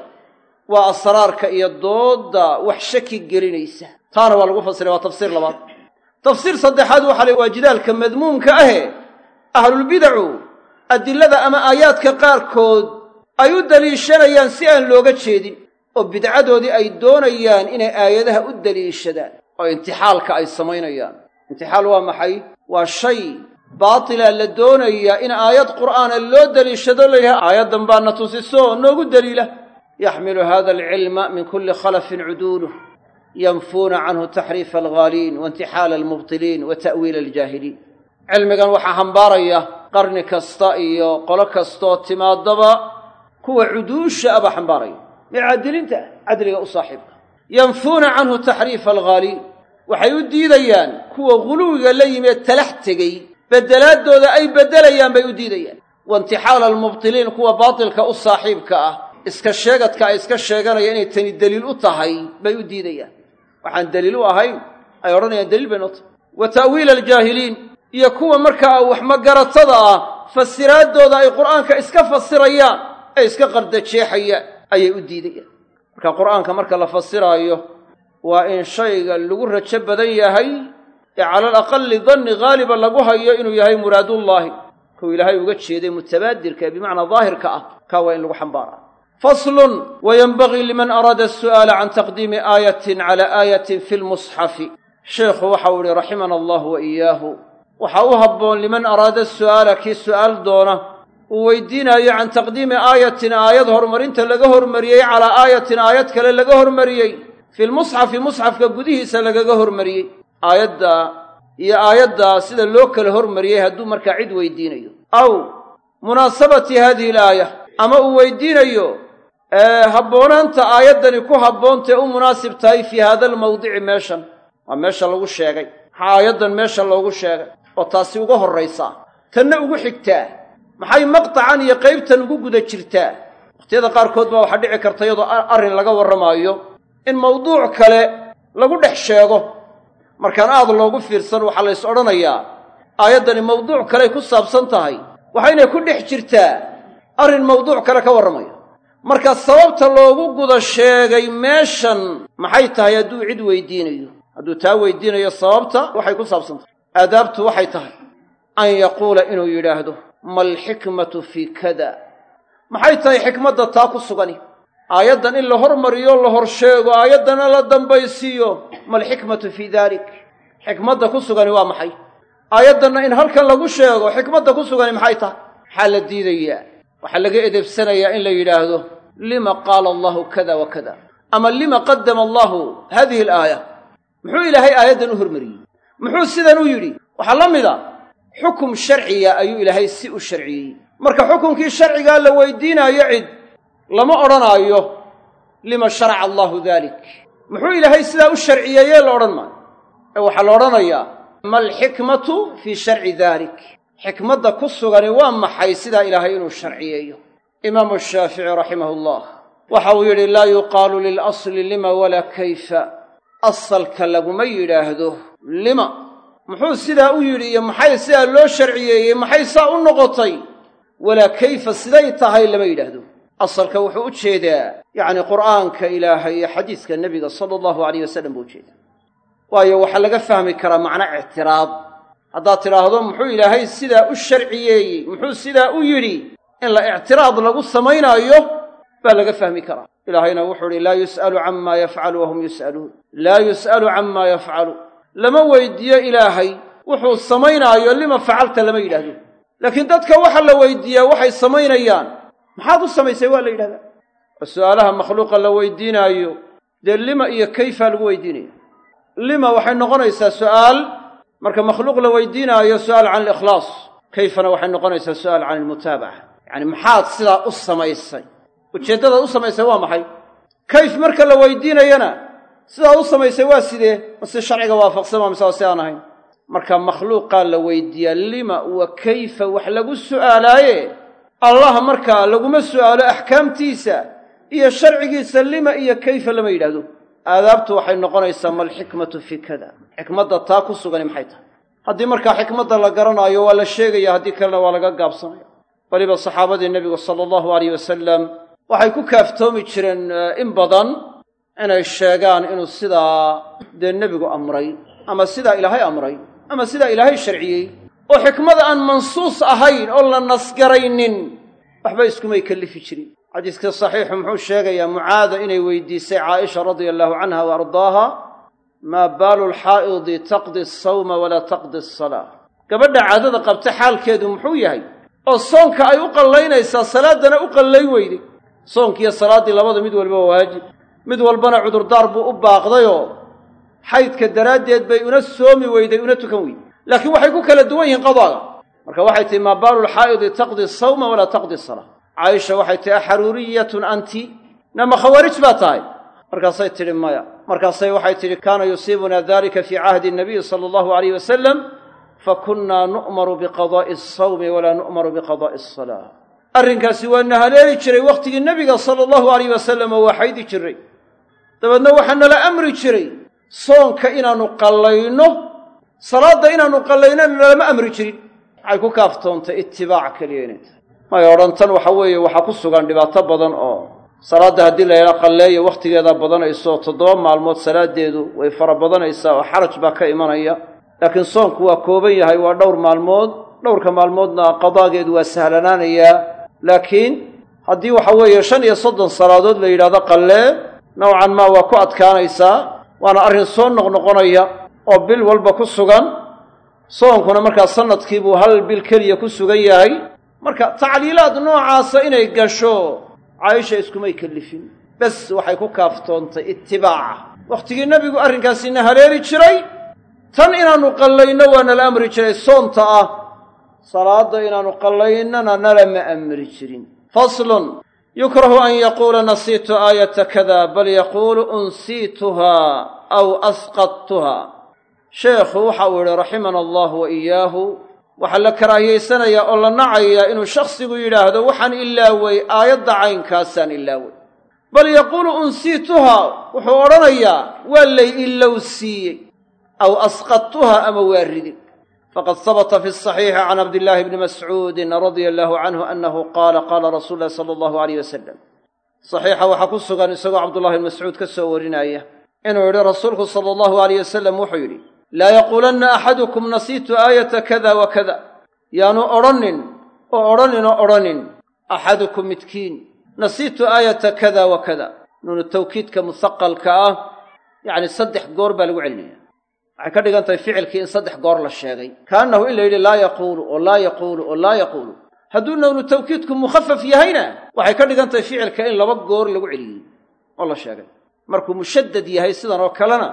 waa asraarka iyo doodda wax shaki gelinaysa. Taana waa lagu fasiray waa tafsiir labaad. Tafsiir saddexaad waxa la waa jidaalka madmuumka ahe ahlulbidacu adilada ama aayaadka qaarkood ay u deliishanayaan si aan looga jeedin oo bidcadoodii ay doonayaan inay aayadaha u deliishadaan oo intixaalka ay samaynayaan. Intixaal waa maxay? Waa shay baatila la doonayaa in aayad qur'aana loo deliishado layidhaha aayaddan baana tusiso noogu deliila yaxmilu hada alcilma min kulli khalafin cuduuluh yanfuuna canhu taxriifa alghaaliin waintixaala almubtiliin wa ta'wiila aljaahiliin. Cilmigan waxaa hambaaraya qarni kasta iyo qolo kastaoo timaadaba kuwa cuduusha abaa xambaaraya mee caadilinta cadliga u saaxiibka. Yanfuuna canhu taxriifa alghaaliin waxay u diidayaan kuwa guluwiga la yimi ee talax tegey. Beddelaadooda ay beddelayaan bay u diidayaan. Waintixaala almubtiliin kuwa baatilka u saaxiibka ah iska sheegadka ay iska sheeganaya inay tani deliil u tahay bay u diidayaan. Waxaan deliil u ahayn ay odhanayaan deliil bay noo tahay. Wa ta'wiila aljaahiliin iyo kuwa markaa waxmagaratada ah fasiraaddooda ay qur'aanka iska fasirayaan ee iska qardajeexayaan ayay u diidayaan. Marka qur'aanka marka la fasiraayo waa in shayga lagu rajo badan yahay ee cala alaqali danni haaliba lagu hayo inuu yahay muraadullaahi. Kuu ilaahay uga jeeday mutabaadirka ee bimacnaa daahirka ah kaa waa in lagu xambaaraa faslun wayenbagii liman araada asu'aala can taqdiimi aayatin cala aayatin fi lmusxafi sheekhu waxau ihi raximana allahu wa iyaahu waxaa u habboon liman araada su'aala kii su'aal doona uu weydiinaayo can taqdiimi aayatin aayad horumarinta laga hormariyey calaa aayatin aayad kale laga hormariyey filmusxafi musxafka gudihiisa lagaga hormariyey. Aayadda iyo aayaddaa sida loo kala hormariyey hadduu markaa cid weydiinayo. Aw munaasabati haadihi alaaya ama uu weydiinayo habboonaanta aayaddani ku habboontae u munaasib tahay fii haada almawdici meeshan. Waa meesha lagu sheegay. Maxaa aayaddan meesha loogu sheegay oo taasi uga horraysaa tanna ugu xigtaa maxay maqtacan iyo qaybtan ugu guda jirtaa wakhtiyada qaarkood baa waxaa dhici karta iyadoo arrin laga warramaayo in mawduuc kale lagu dhex sheego. Markaan aad loogu fiirsan waxaa lays odhanayaa aayaddani mawduuc kaley ku saabsan tahay. Waxaynay ku dhex jirtaa arrin mawduuc kale ka warramaya. Marka sababta loogu guda sheegay meeshan maxay tahay hadduu cid weydiinayo. Hadduu taa weydiinayo sababta waxay ku saabsan tahay aadaabtu waxay tahay an yaquula inuu yidhaahdo maalxikmatu fii kada. Maxay tahay xikmadda taa ku sugani? Aayaddan in la hormariyo la hor sheego aayaddana la dambaysiiyo maalxikmatu fii daalik xikmadda ku sugani waa maxay? Aayaddanna in halkan lagu sheego xikmadda ku sugani maxay tahay? Maxaa la diidayaa waxaa laga edebsanayaa in la yidhaahdo lima qaala allahu kada wa kada? Ama lima qaddama allahu hadihi alaaya muxuu ilaahay aayaddan u hormariyey muxuu sidan u yidhi? Waxaa la mida xukum sharciya ayuu ilaahay si u sharciyey. Marka xukumkii sharcigaa la weydiinaayo cid lama odhanaayo lima sharaca allahu dalik muxuu ilaahay sidaa u sharciyeeyee la odhan maayo? Ee waxaa la odhanayaa ma alxikmatu fii sharci dalik xikmadda ku sugani waa maxay sidaa ilaahay inuu sharciyeeyo? Imaamu shaafici raximahu llah waxa uu yidhi laa yuqaalu lilasli lima walaa kayfa. Asalka laguma yidhaahdo lima. Muxuu sidaa u yidhi iyo maxay sidaa loo sharciyeeyey maxay saa u noqotay? Walaa kayfa siday tahay lama yidhaahdo. Asalka wuxuu u jeedaa yacni qur'aanka ilaahay iyo xadiiska nebiga sala allahu alayh wasalam buu u jeedaa waayo waxaa laga fahmi karaa macno ictiraad. Haddaad tidhaahdo muxuu ilaahay sidaa u sharciyeeyey muxuu sidaa u yidhi in la ictiraad lagu samaynaayo baa laga fahmi karaa. Ilaahayna wuxuu idhi laa yus'alu camaa yafcalu wahum yus'aluun. Laa yus'alu camaa yafcalu lama weydiiyo ilaahay wuxuu samaynaayo lima facalta lama yidhahdo laakiin dadka waxa la weydiiyaa waxay samaynayaan. Maxaad u samaysay waa la yidhahdaa? Oo su'aalaha makhluuqa la weydiinaayo dee lima iyo kayfa lagu weydiinaya lima waxay noqonaysaa su'aal marka makhluuq la weydiinaayo su'aal can alikhlaas kayfana waxay noqonaysaa su'aal can almutaabaca yacni maxaad sidaa u samaysay? Ujeeddadaad u samaysay waa maxay? Kayf marka la weydiinayana sidaad u samaysay waa sidee? Ma si sharciga waafaqsama mise si aan ahayn. Marka makhluuqaa la weydiiyaa lima wa kayfa wax lagu su'aalaaye? Allah markaa laguma su'aalo axkaamtiisa iyo sharcigiisa lima iyo kayfa lama yidhahdo aadaabtu waxay noqonaysaa malxikmatu fii kada xikmadda taa ku sugani maxay tahay? Haddii markaa xikmadda la garanaayo waa la sheegaya haddii kalena waa laga gaabsanaya weliba saxaabadii nebigu sala allahu alayh wasalam waxay ku kaaftoomi jireen in badan inay sheegaan inuu sidaa dee nebigu amray ama sidaa ilaahay amray ama sidaa ilaahay sharciyey oo xikmada aan mansuus ahayn oo la nasgaraynin waxba iskumay kallifi jirin xadiiskii saxiixu muxuu sheegayaa mucaada inay weydiisay caaisha radia allahu canha wa ardaaha maa baalu lxaa'idi taqdi asawma walaa taqdi asalaa gabadha caadada qabta xaalkeedu muxuu yahay oo soonka ay u qallaynaysaa salaaddana u qallayn weyday soonkiiyo salaaddii labada mid walba waa waajib mid walbana cudurdaar buu u baaqdayoo xaydka daraaddeed bay una soomi weyday una tukan weyday. Laakiin waxay ku kala duwan yihiin qadaaga marka waxay tihi maa baalu lxaa'idi taqdi asawma walaa taqdi asalaa caaisha waxay tihi axaruuriyatun anti. Nama khawaarij baa tahay. Markaasay tidhi maya. Markaasay waxay tidhi kaana yusiibuna dalika fii cahdi nabiyi sala allahu alayh wasalam fakunnaa nu'maru biqadaa'i asawmi walaa nu'maru biqadaa'i asalaa arrinkaasi waa na haleeli jiray wakhtigii nebiga sala allahu alayh wasalam oo waa xaydi jiray dabeedna waxaa nala amri jiray soonka inaannu qallayno salaadda inaannu qallaynana nalama amri jirin. Waxay ku kaaftoontay itibaac keliya inay tahay. May odhan tan waxa weeye waxaa ku sugan dhibaato badan oo salaadda haddii la yidhaha qalleeya wakhtigeedaa badanayso toddoba maalmood salaaddeedu way fara badanaysaa oo xaraj baa ka imanaya. Laakiin soonku waa kooban yahay waa dhowr maalmood. Dhowrka maalmoodna qadaageedu waa sahlanaanayaa. Laakiin haddii waxa weeye shan iyo soddon salaadood la yidhahdo qallee nowcan maa waa ku adkaanaysaa? Waana arrin soo noqnoqonaya oo bil walba ku sugan. Soonkuna markaa sanadkiibuu hal bil keliya ku sugan yahay. Marka tacliilaad noocaasa inay gasho caaisha iskumay kellifin bes waxay ku kaaftoontay itibaaca wakhtigii nebigu arrinkaasina haleeli jiray tan inaannu qallayno waa nala amri jiray soonta ah. Salaadda inaannu qallaynana nalama amri jirin. Faslun yukrahu an yaquula nasiitu aayata kada bal yaquulu unsiituhaa aw asqadtuhaa sheekhu waxa uu yidhi raximana allahu wa iyaahu. Waxaa la karaahiyaysanayaa oo la nacayaa inuu shakhsigu yidhaahdo waxaan ilaawey aayadda caynkaasaan ilaawey bal yaquulu unsiituhaa wuxuu odhanayaa waa lay ilow siiyey aw asqadtuhaa ama waa ridig faqad habata fi saxiixi can cabdillaahi bni mascuudin radia allaahu canhu annahu qaala qaala rasuulu llahi sala allahu aleyh wasalam saxiixa waxaa ku sugan isagoo cabdullahi bni mascuud ka soo warinaya inuu yidhi rasuulku sala allahu aleyh wasalam wuxuu yidhi laa yaquulanna axadukum nasiitu aayata kada wa kada yaanu odhanin oo odhaninoo odhanin axadukum midkiin nasiitu aayata kada wa kada nuunu tawkiidka musaqalka ah yacni saddex goor baa lagu celinaya waxay ka dhigan tahay ficilkii in saddex goor la sheegay. Kaannahu in la yidhi laa yaquulu oo laa yaquulu oo laa yaquulu. Hadduu nuunu tawkiidku mukhafaf yahayna waxay ka dhigan tahay ficilka in laba goor lagu celiyey oo la sheegay. Markuu mushaddad yahay sidan oo kalena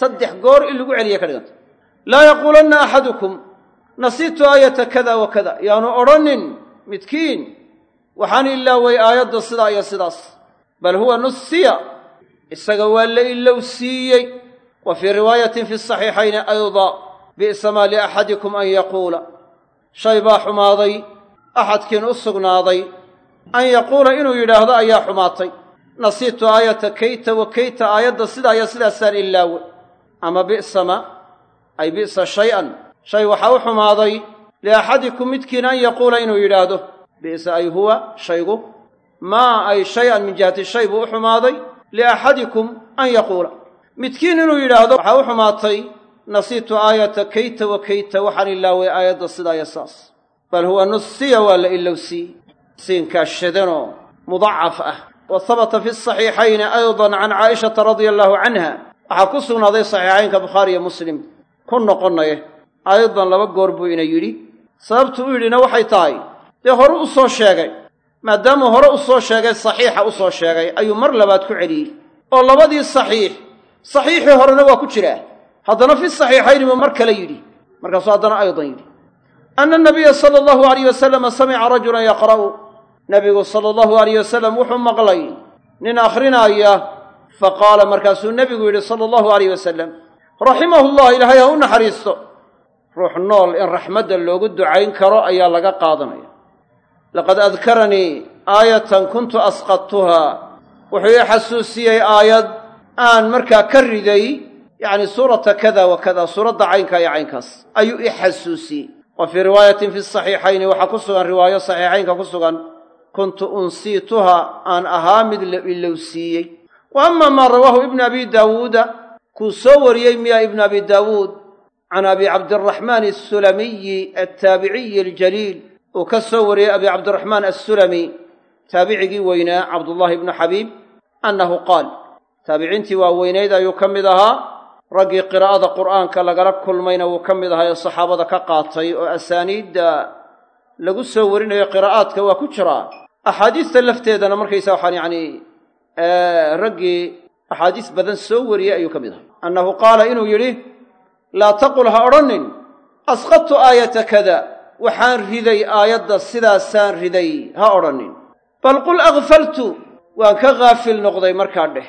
saddex goor in lagu celiya ka dhiganta laa yaquulanna axadukum nasiitu aayata kada wa kada. Yaanu odhanin midkiin waxaan ilaaway aayadda sidaa iyo sidaas bal huwa nusiya isaga waa la ilow siiyey wa fii riwaayatin fi saxiixayni ayda bi'sa maa liaxadikum an yaquula shay baa xumaaday axadkiin u sugnaaday an yaquula inuu yidhaahdo ayaa xumaatay. Nasiitu aayata kayta wa kayta aayadda sidaa iyo sidaasaan ilaawe ama bi'sama ay bi'sa shay-an. Shay waxaa u xumaaday liaxadikum midkiin an yaquula inuu yidhaahdo. Bi'sa ay huwa shaygu. Maa ay shay-an min jihati shay buu u xumaaday liaxadikum an yaquula midkiin inuu yidhaahdo waxaa u xumaatay nasiitu aayata kayta wa kayta waxaan ilaaway aayadda sidaa saas. Bal huwa nusiya waa la ilowsiiyey. Siinkaa shadanoo mudacaf ah. Wa habata fi saxiixayni aydan can caa'ishata radia allaahu canha. Waxaa ku sugnaaday saxiixaynka bukhaari iyo muslim. Ku noqonaya aydan laba goor buu ina yidhi. Sababtu u yidhina waxay tahay dee hore u soo sheegay maadaamuu hore u soo sheegay saxiixa u soo sheegay ayuu mar labaad ku celiyey. Oo labadii saxiix saxiixii horena waa ku jiraa haddana fi saxiixayni buu mar kale yidhi. Markaasuu haddana aydan yidhi. Ana nabiya sala allahu alayh wasalama samica rajulan yaqra'u. Nabigu sala allahu alayh wasalam wuxuu maqlay nin akhrinaaya. Fa qaala markaasuu nebigu yidhi sala allahu alayh wasalam raximahu llah ilaahay ha u naxariisto. Ruux nool in raxmadda loogu ducayn karo ayaa laga qaadanaya. Laqad adkaranii aayatan kuntu asqadtuhaa. Wuxuu ii xasuusiyey aayad aan markaa ka riday yacni suurata kada wa kada suuradda caynkaa iyo caynkaas ayuu ii xasuusiyey. Wa fii riwaayatin fi saxiixayni waxaa ku sugan riwaayo saxiixaynka ku sugan kuntu unsiituha aan ahaa mid la ilowsiiyey wa ama maa rawaahu ibnu abi daawuuda kuu soo wariyey miya ibnu abi daawuud can abi cabdiraxmaan assulamiyi altaabiciyi aljaliil uu ka soo wariyey abi cabdiraxmaan assulami taabicigii weynaa cabdullaahi ibnu xabiib annahu qaal taabiciintii waa weynayd ayuu ka mid ahaa. Raggii qiraa'ada qur'aanka lagala kulmayna wuu ka mid ahaa ee saxaabada ka qaatay oo asaaniidda lagu soo warinayo qiraa'aadka waa ku jiraa axaadiista lafteedana markaysa waxaan yacni raggii axaadiis badan soo wariyey ayuu ka mid ahaa. Annahu qaala inuu yidhi laa taqul ha odhanin asqadtu aayata kada waxaan riday aayadda sidaasaan riday ha odhanin. Bal qul akfaltu waan ka haafil noqday markaa dheh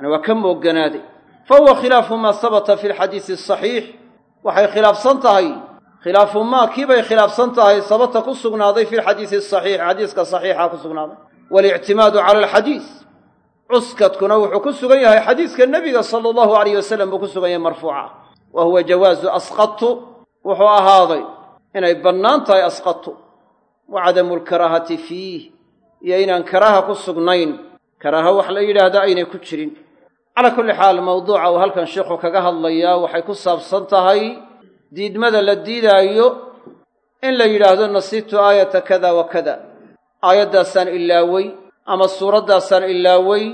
yani waa ka moogganaaday. Fa huwa khilaafu maa sabata fi alxadiisi asaxiix waxay khilaafsan tahay khilaafu maa kiibay khilaafsan tahay sabata ku sugnaaday fi lxadiisi asaxiix xadiiska saxiixa ku sugnaaday. Waalictimaadu cala alxadiis. Cuskadkuna wuxuu ku sugan yahay xadiiska nebiga sala allahu alayh wasalam buu ku sugan yahay marfuuca. Wa huwa jawaazu asqadtu wuxuu ahaaday inay bannaan tahay asqadtu wa cadamu lkaraahati fiih. Iyo inaan karaaha ku karaaha wax la yidhaahda aynay ku jirin calaa kulli xaal mawduuca uu halkan sheikhu kaga hadlayaa waxay ku saabsan tahay diidmada la diidaayo in la yidhaahdo nasiibtu aayata kada wa kada. Aayaddaasaan ilaawey ama suuraddaasaan ilaawey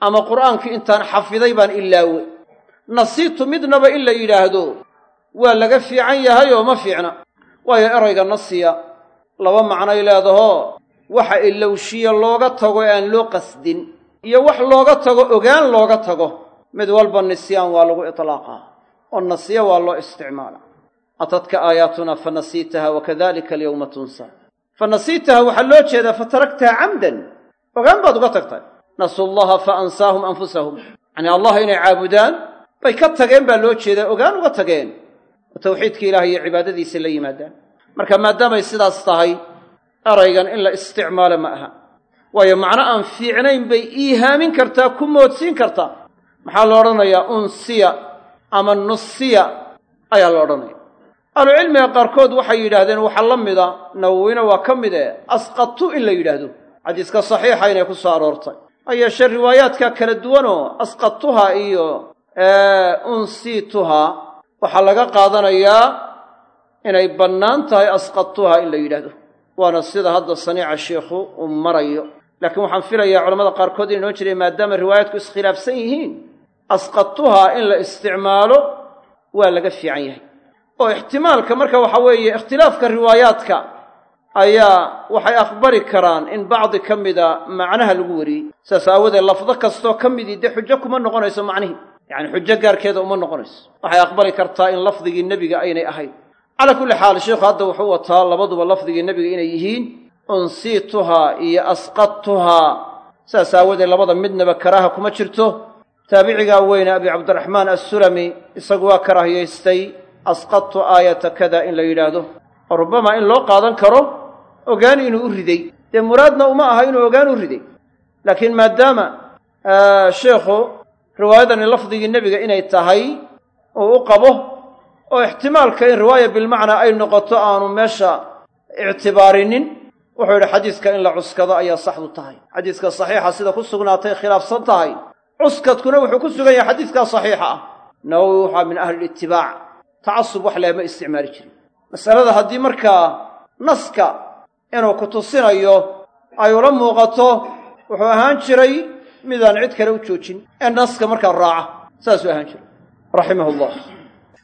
ama qur'aankii intaan xafiday baan ilaawey nasiibtu midnaba in la yidhaahdo waa laga fiican yahay oo ma fiicna. Waayo erayga nasiya laba macnay leedaho waxa ilowshiya looga tago ee aan loo qasdin iyo wax looga tago ogaan looga tago mid walba nisyaan waa lagu itlaaqaa oo nasiya waa loo isticmaala. Atadka aayaatuna fa nasiitaha wakadalika alyowma tunsa. Fa nasiitaha waxaa loo jeedaa fa taraktaha camdan. Ogaan baad uga tagtay. Nasuu llaha fa ansaahum anfusahum. Yacnii allah inay caabudaan bay ka tageen baa loo jeedaa ogaan uga tageen. Oo tawxiidka ilahay iyo cibaadadiisa la yimaadaan. Marka maadaamay sidaas tahay eraygan in la isticmaalo ma aha waayo macno aan fiicnayn bay iihaamin kartaa ku moodsiin kartaa. Maxaa la odhanayaa? Unsiya ama nusiya ayaa la odhanaya ahlucilmiga qaarkood waxay yidhaahdeen waxaa la mida nawowina waa ka mid e asqadtu in la yidhaahdo. Xadiiska saxiixa inay ku soo aroortay. Ha yeeshee riwaayaadka kala duwanoo asqadtuha iyo unsiituha waxaa laga qaadanayaa inay bannaan tahay asqadtuha in la yidhaahdo. Waana sida hadda saniica sheikhu uu marayo laakiin waxaan filayaa culamada qaarkood inay noo jireen maadaama riwaayaadku iskhilaafsan yihiin asqadtuha in la isticmaalo waa laga fiican yahay. Oo ixtimaalka marka waxa weeye ikhtilaafka riwaayaadka ayaa waxay aqbali karaan in bacdi ka mida macnaha lagu wariyey. Saas aawadeed lafdo kastoo ka midii dee xujo kuma noqonayso macnihii. Yacani xujo gaarkeeda uma noqonayso. Waxay aqbali kartaa in lafdigii nebiga aynay ahayn. Calaa kulli xaal sheikhu hadda wuxuu wataa labaduba lafdigii nebiga inay yihiin unsiituhaa iyo asqadtuhaa. Saas aawadeed labada midnaba karaaha kuma jirto. Taabicigaa weyne abi cabdiraxmaan assulami isagu waa karaahiyaystay asqadtu aayata kada in la yidhaahdo. Oo rubbama in loo qaadan karo ogaan inuu u riday. Dee muraadna uma aha inuu ogaan u riday. Laakiin maadaama sheikhu riwaayadani lafdigii nebiga inay tahay uu u qabo oo ixtimaalka in riwaaya bilmacnaa ay noqoto aanu meesha ictibaarinin wuxuu yidhi xadiiska in la cuskado ayaa saxdu tahay. Xadiiska saxiixa sida ku sugnaatay khilaafsan tahay. Cuskadkuna wuxuu ku sugan yahay xadiiskaa saxiixa ah. Nawowi waxaa min ahli litibaac tacasub wax leema isticmaali jirin. Masalada haddii markaa naska inuu ku tusinayo ay ula muuqato wuxuu ahaan jiray midaan cid kale u joojin. Ee naska markaa raaca saasuu ahaan jiray. Raximah llah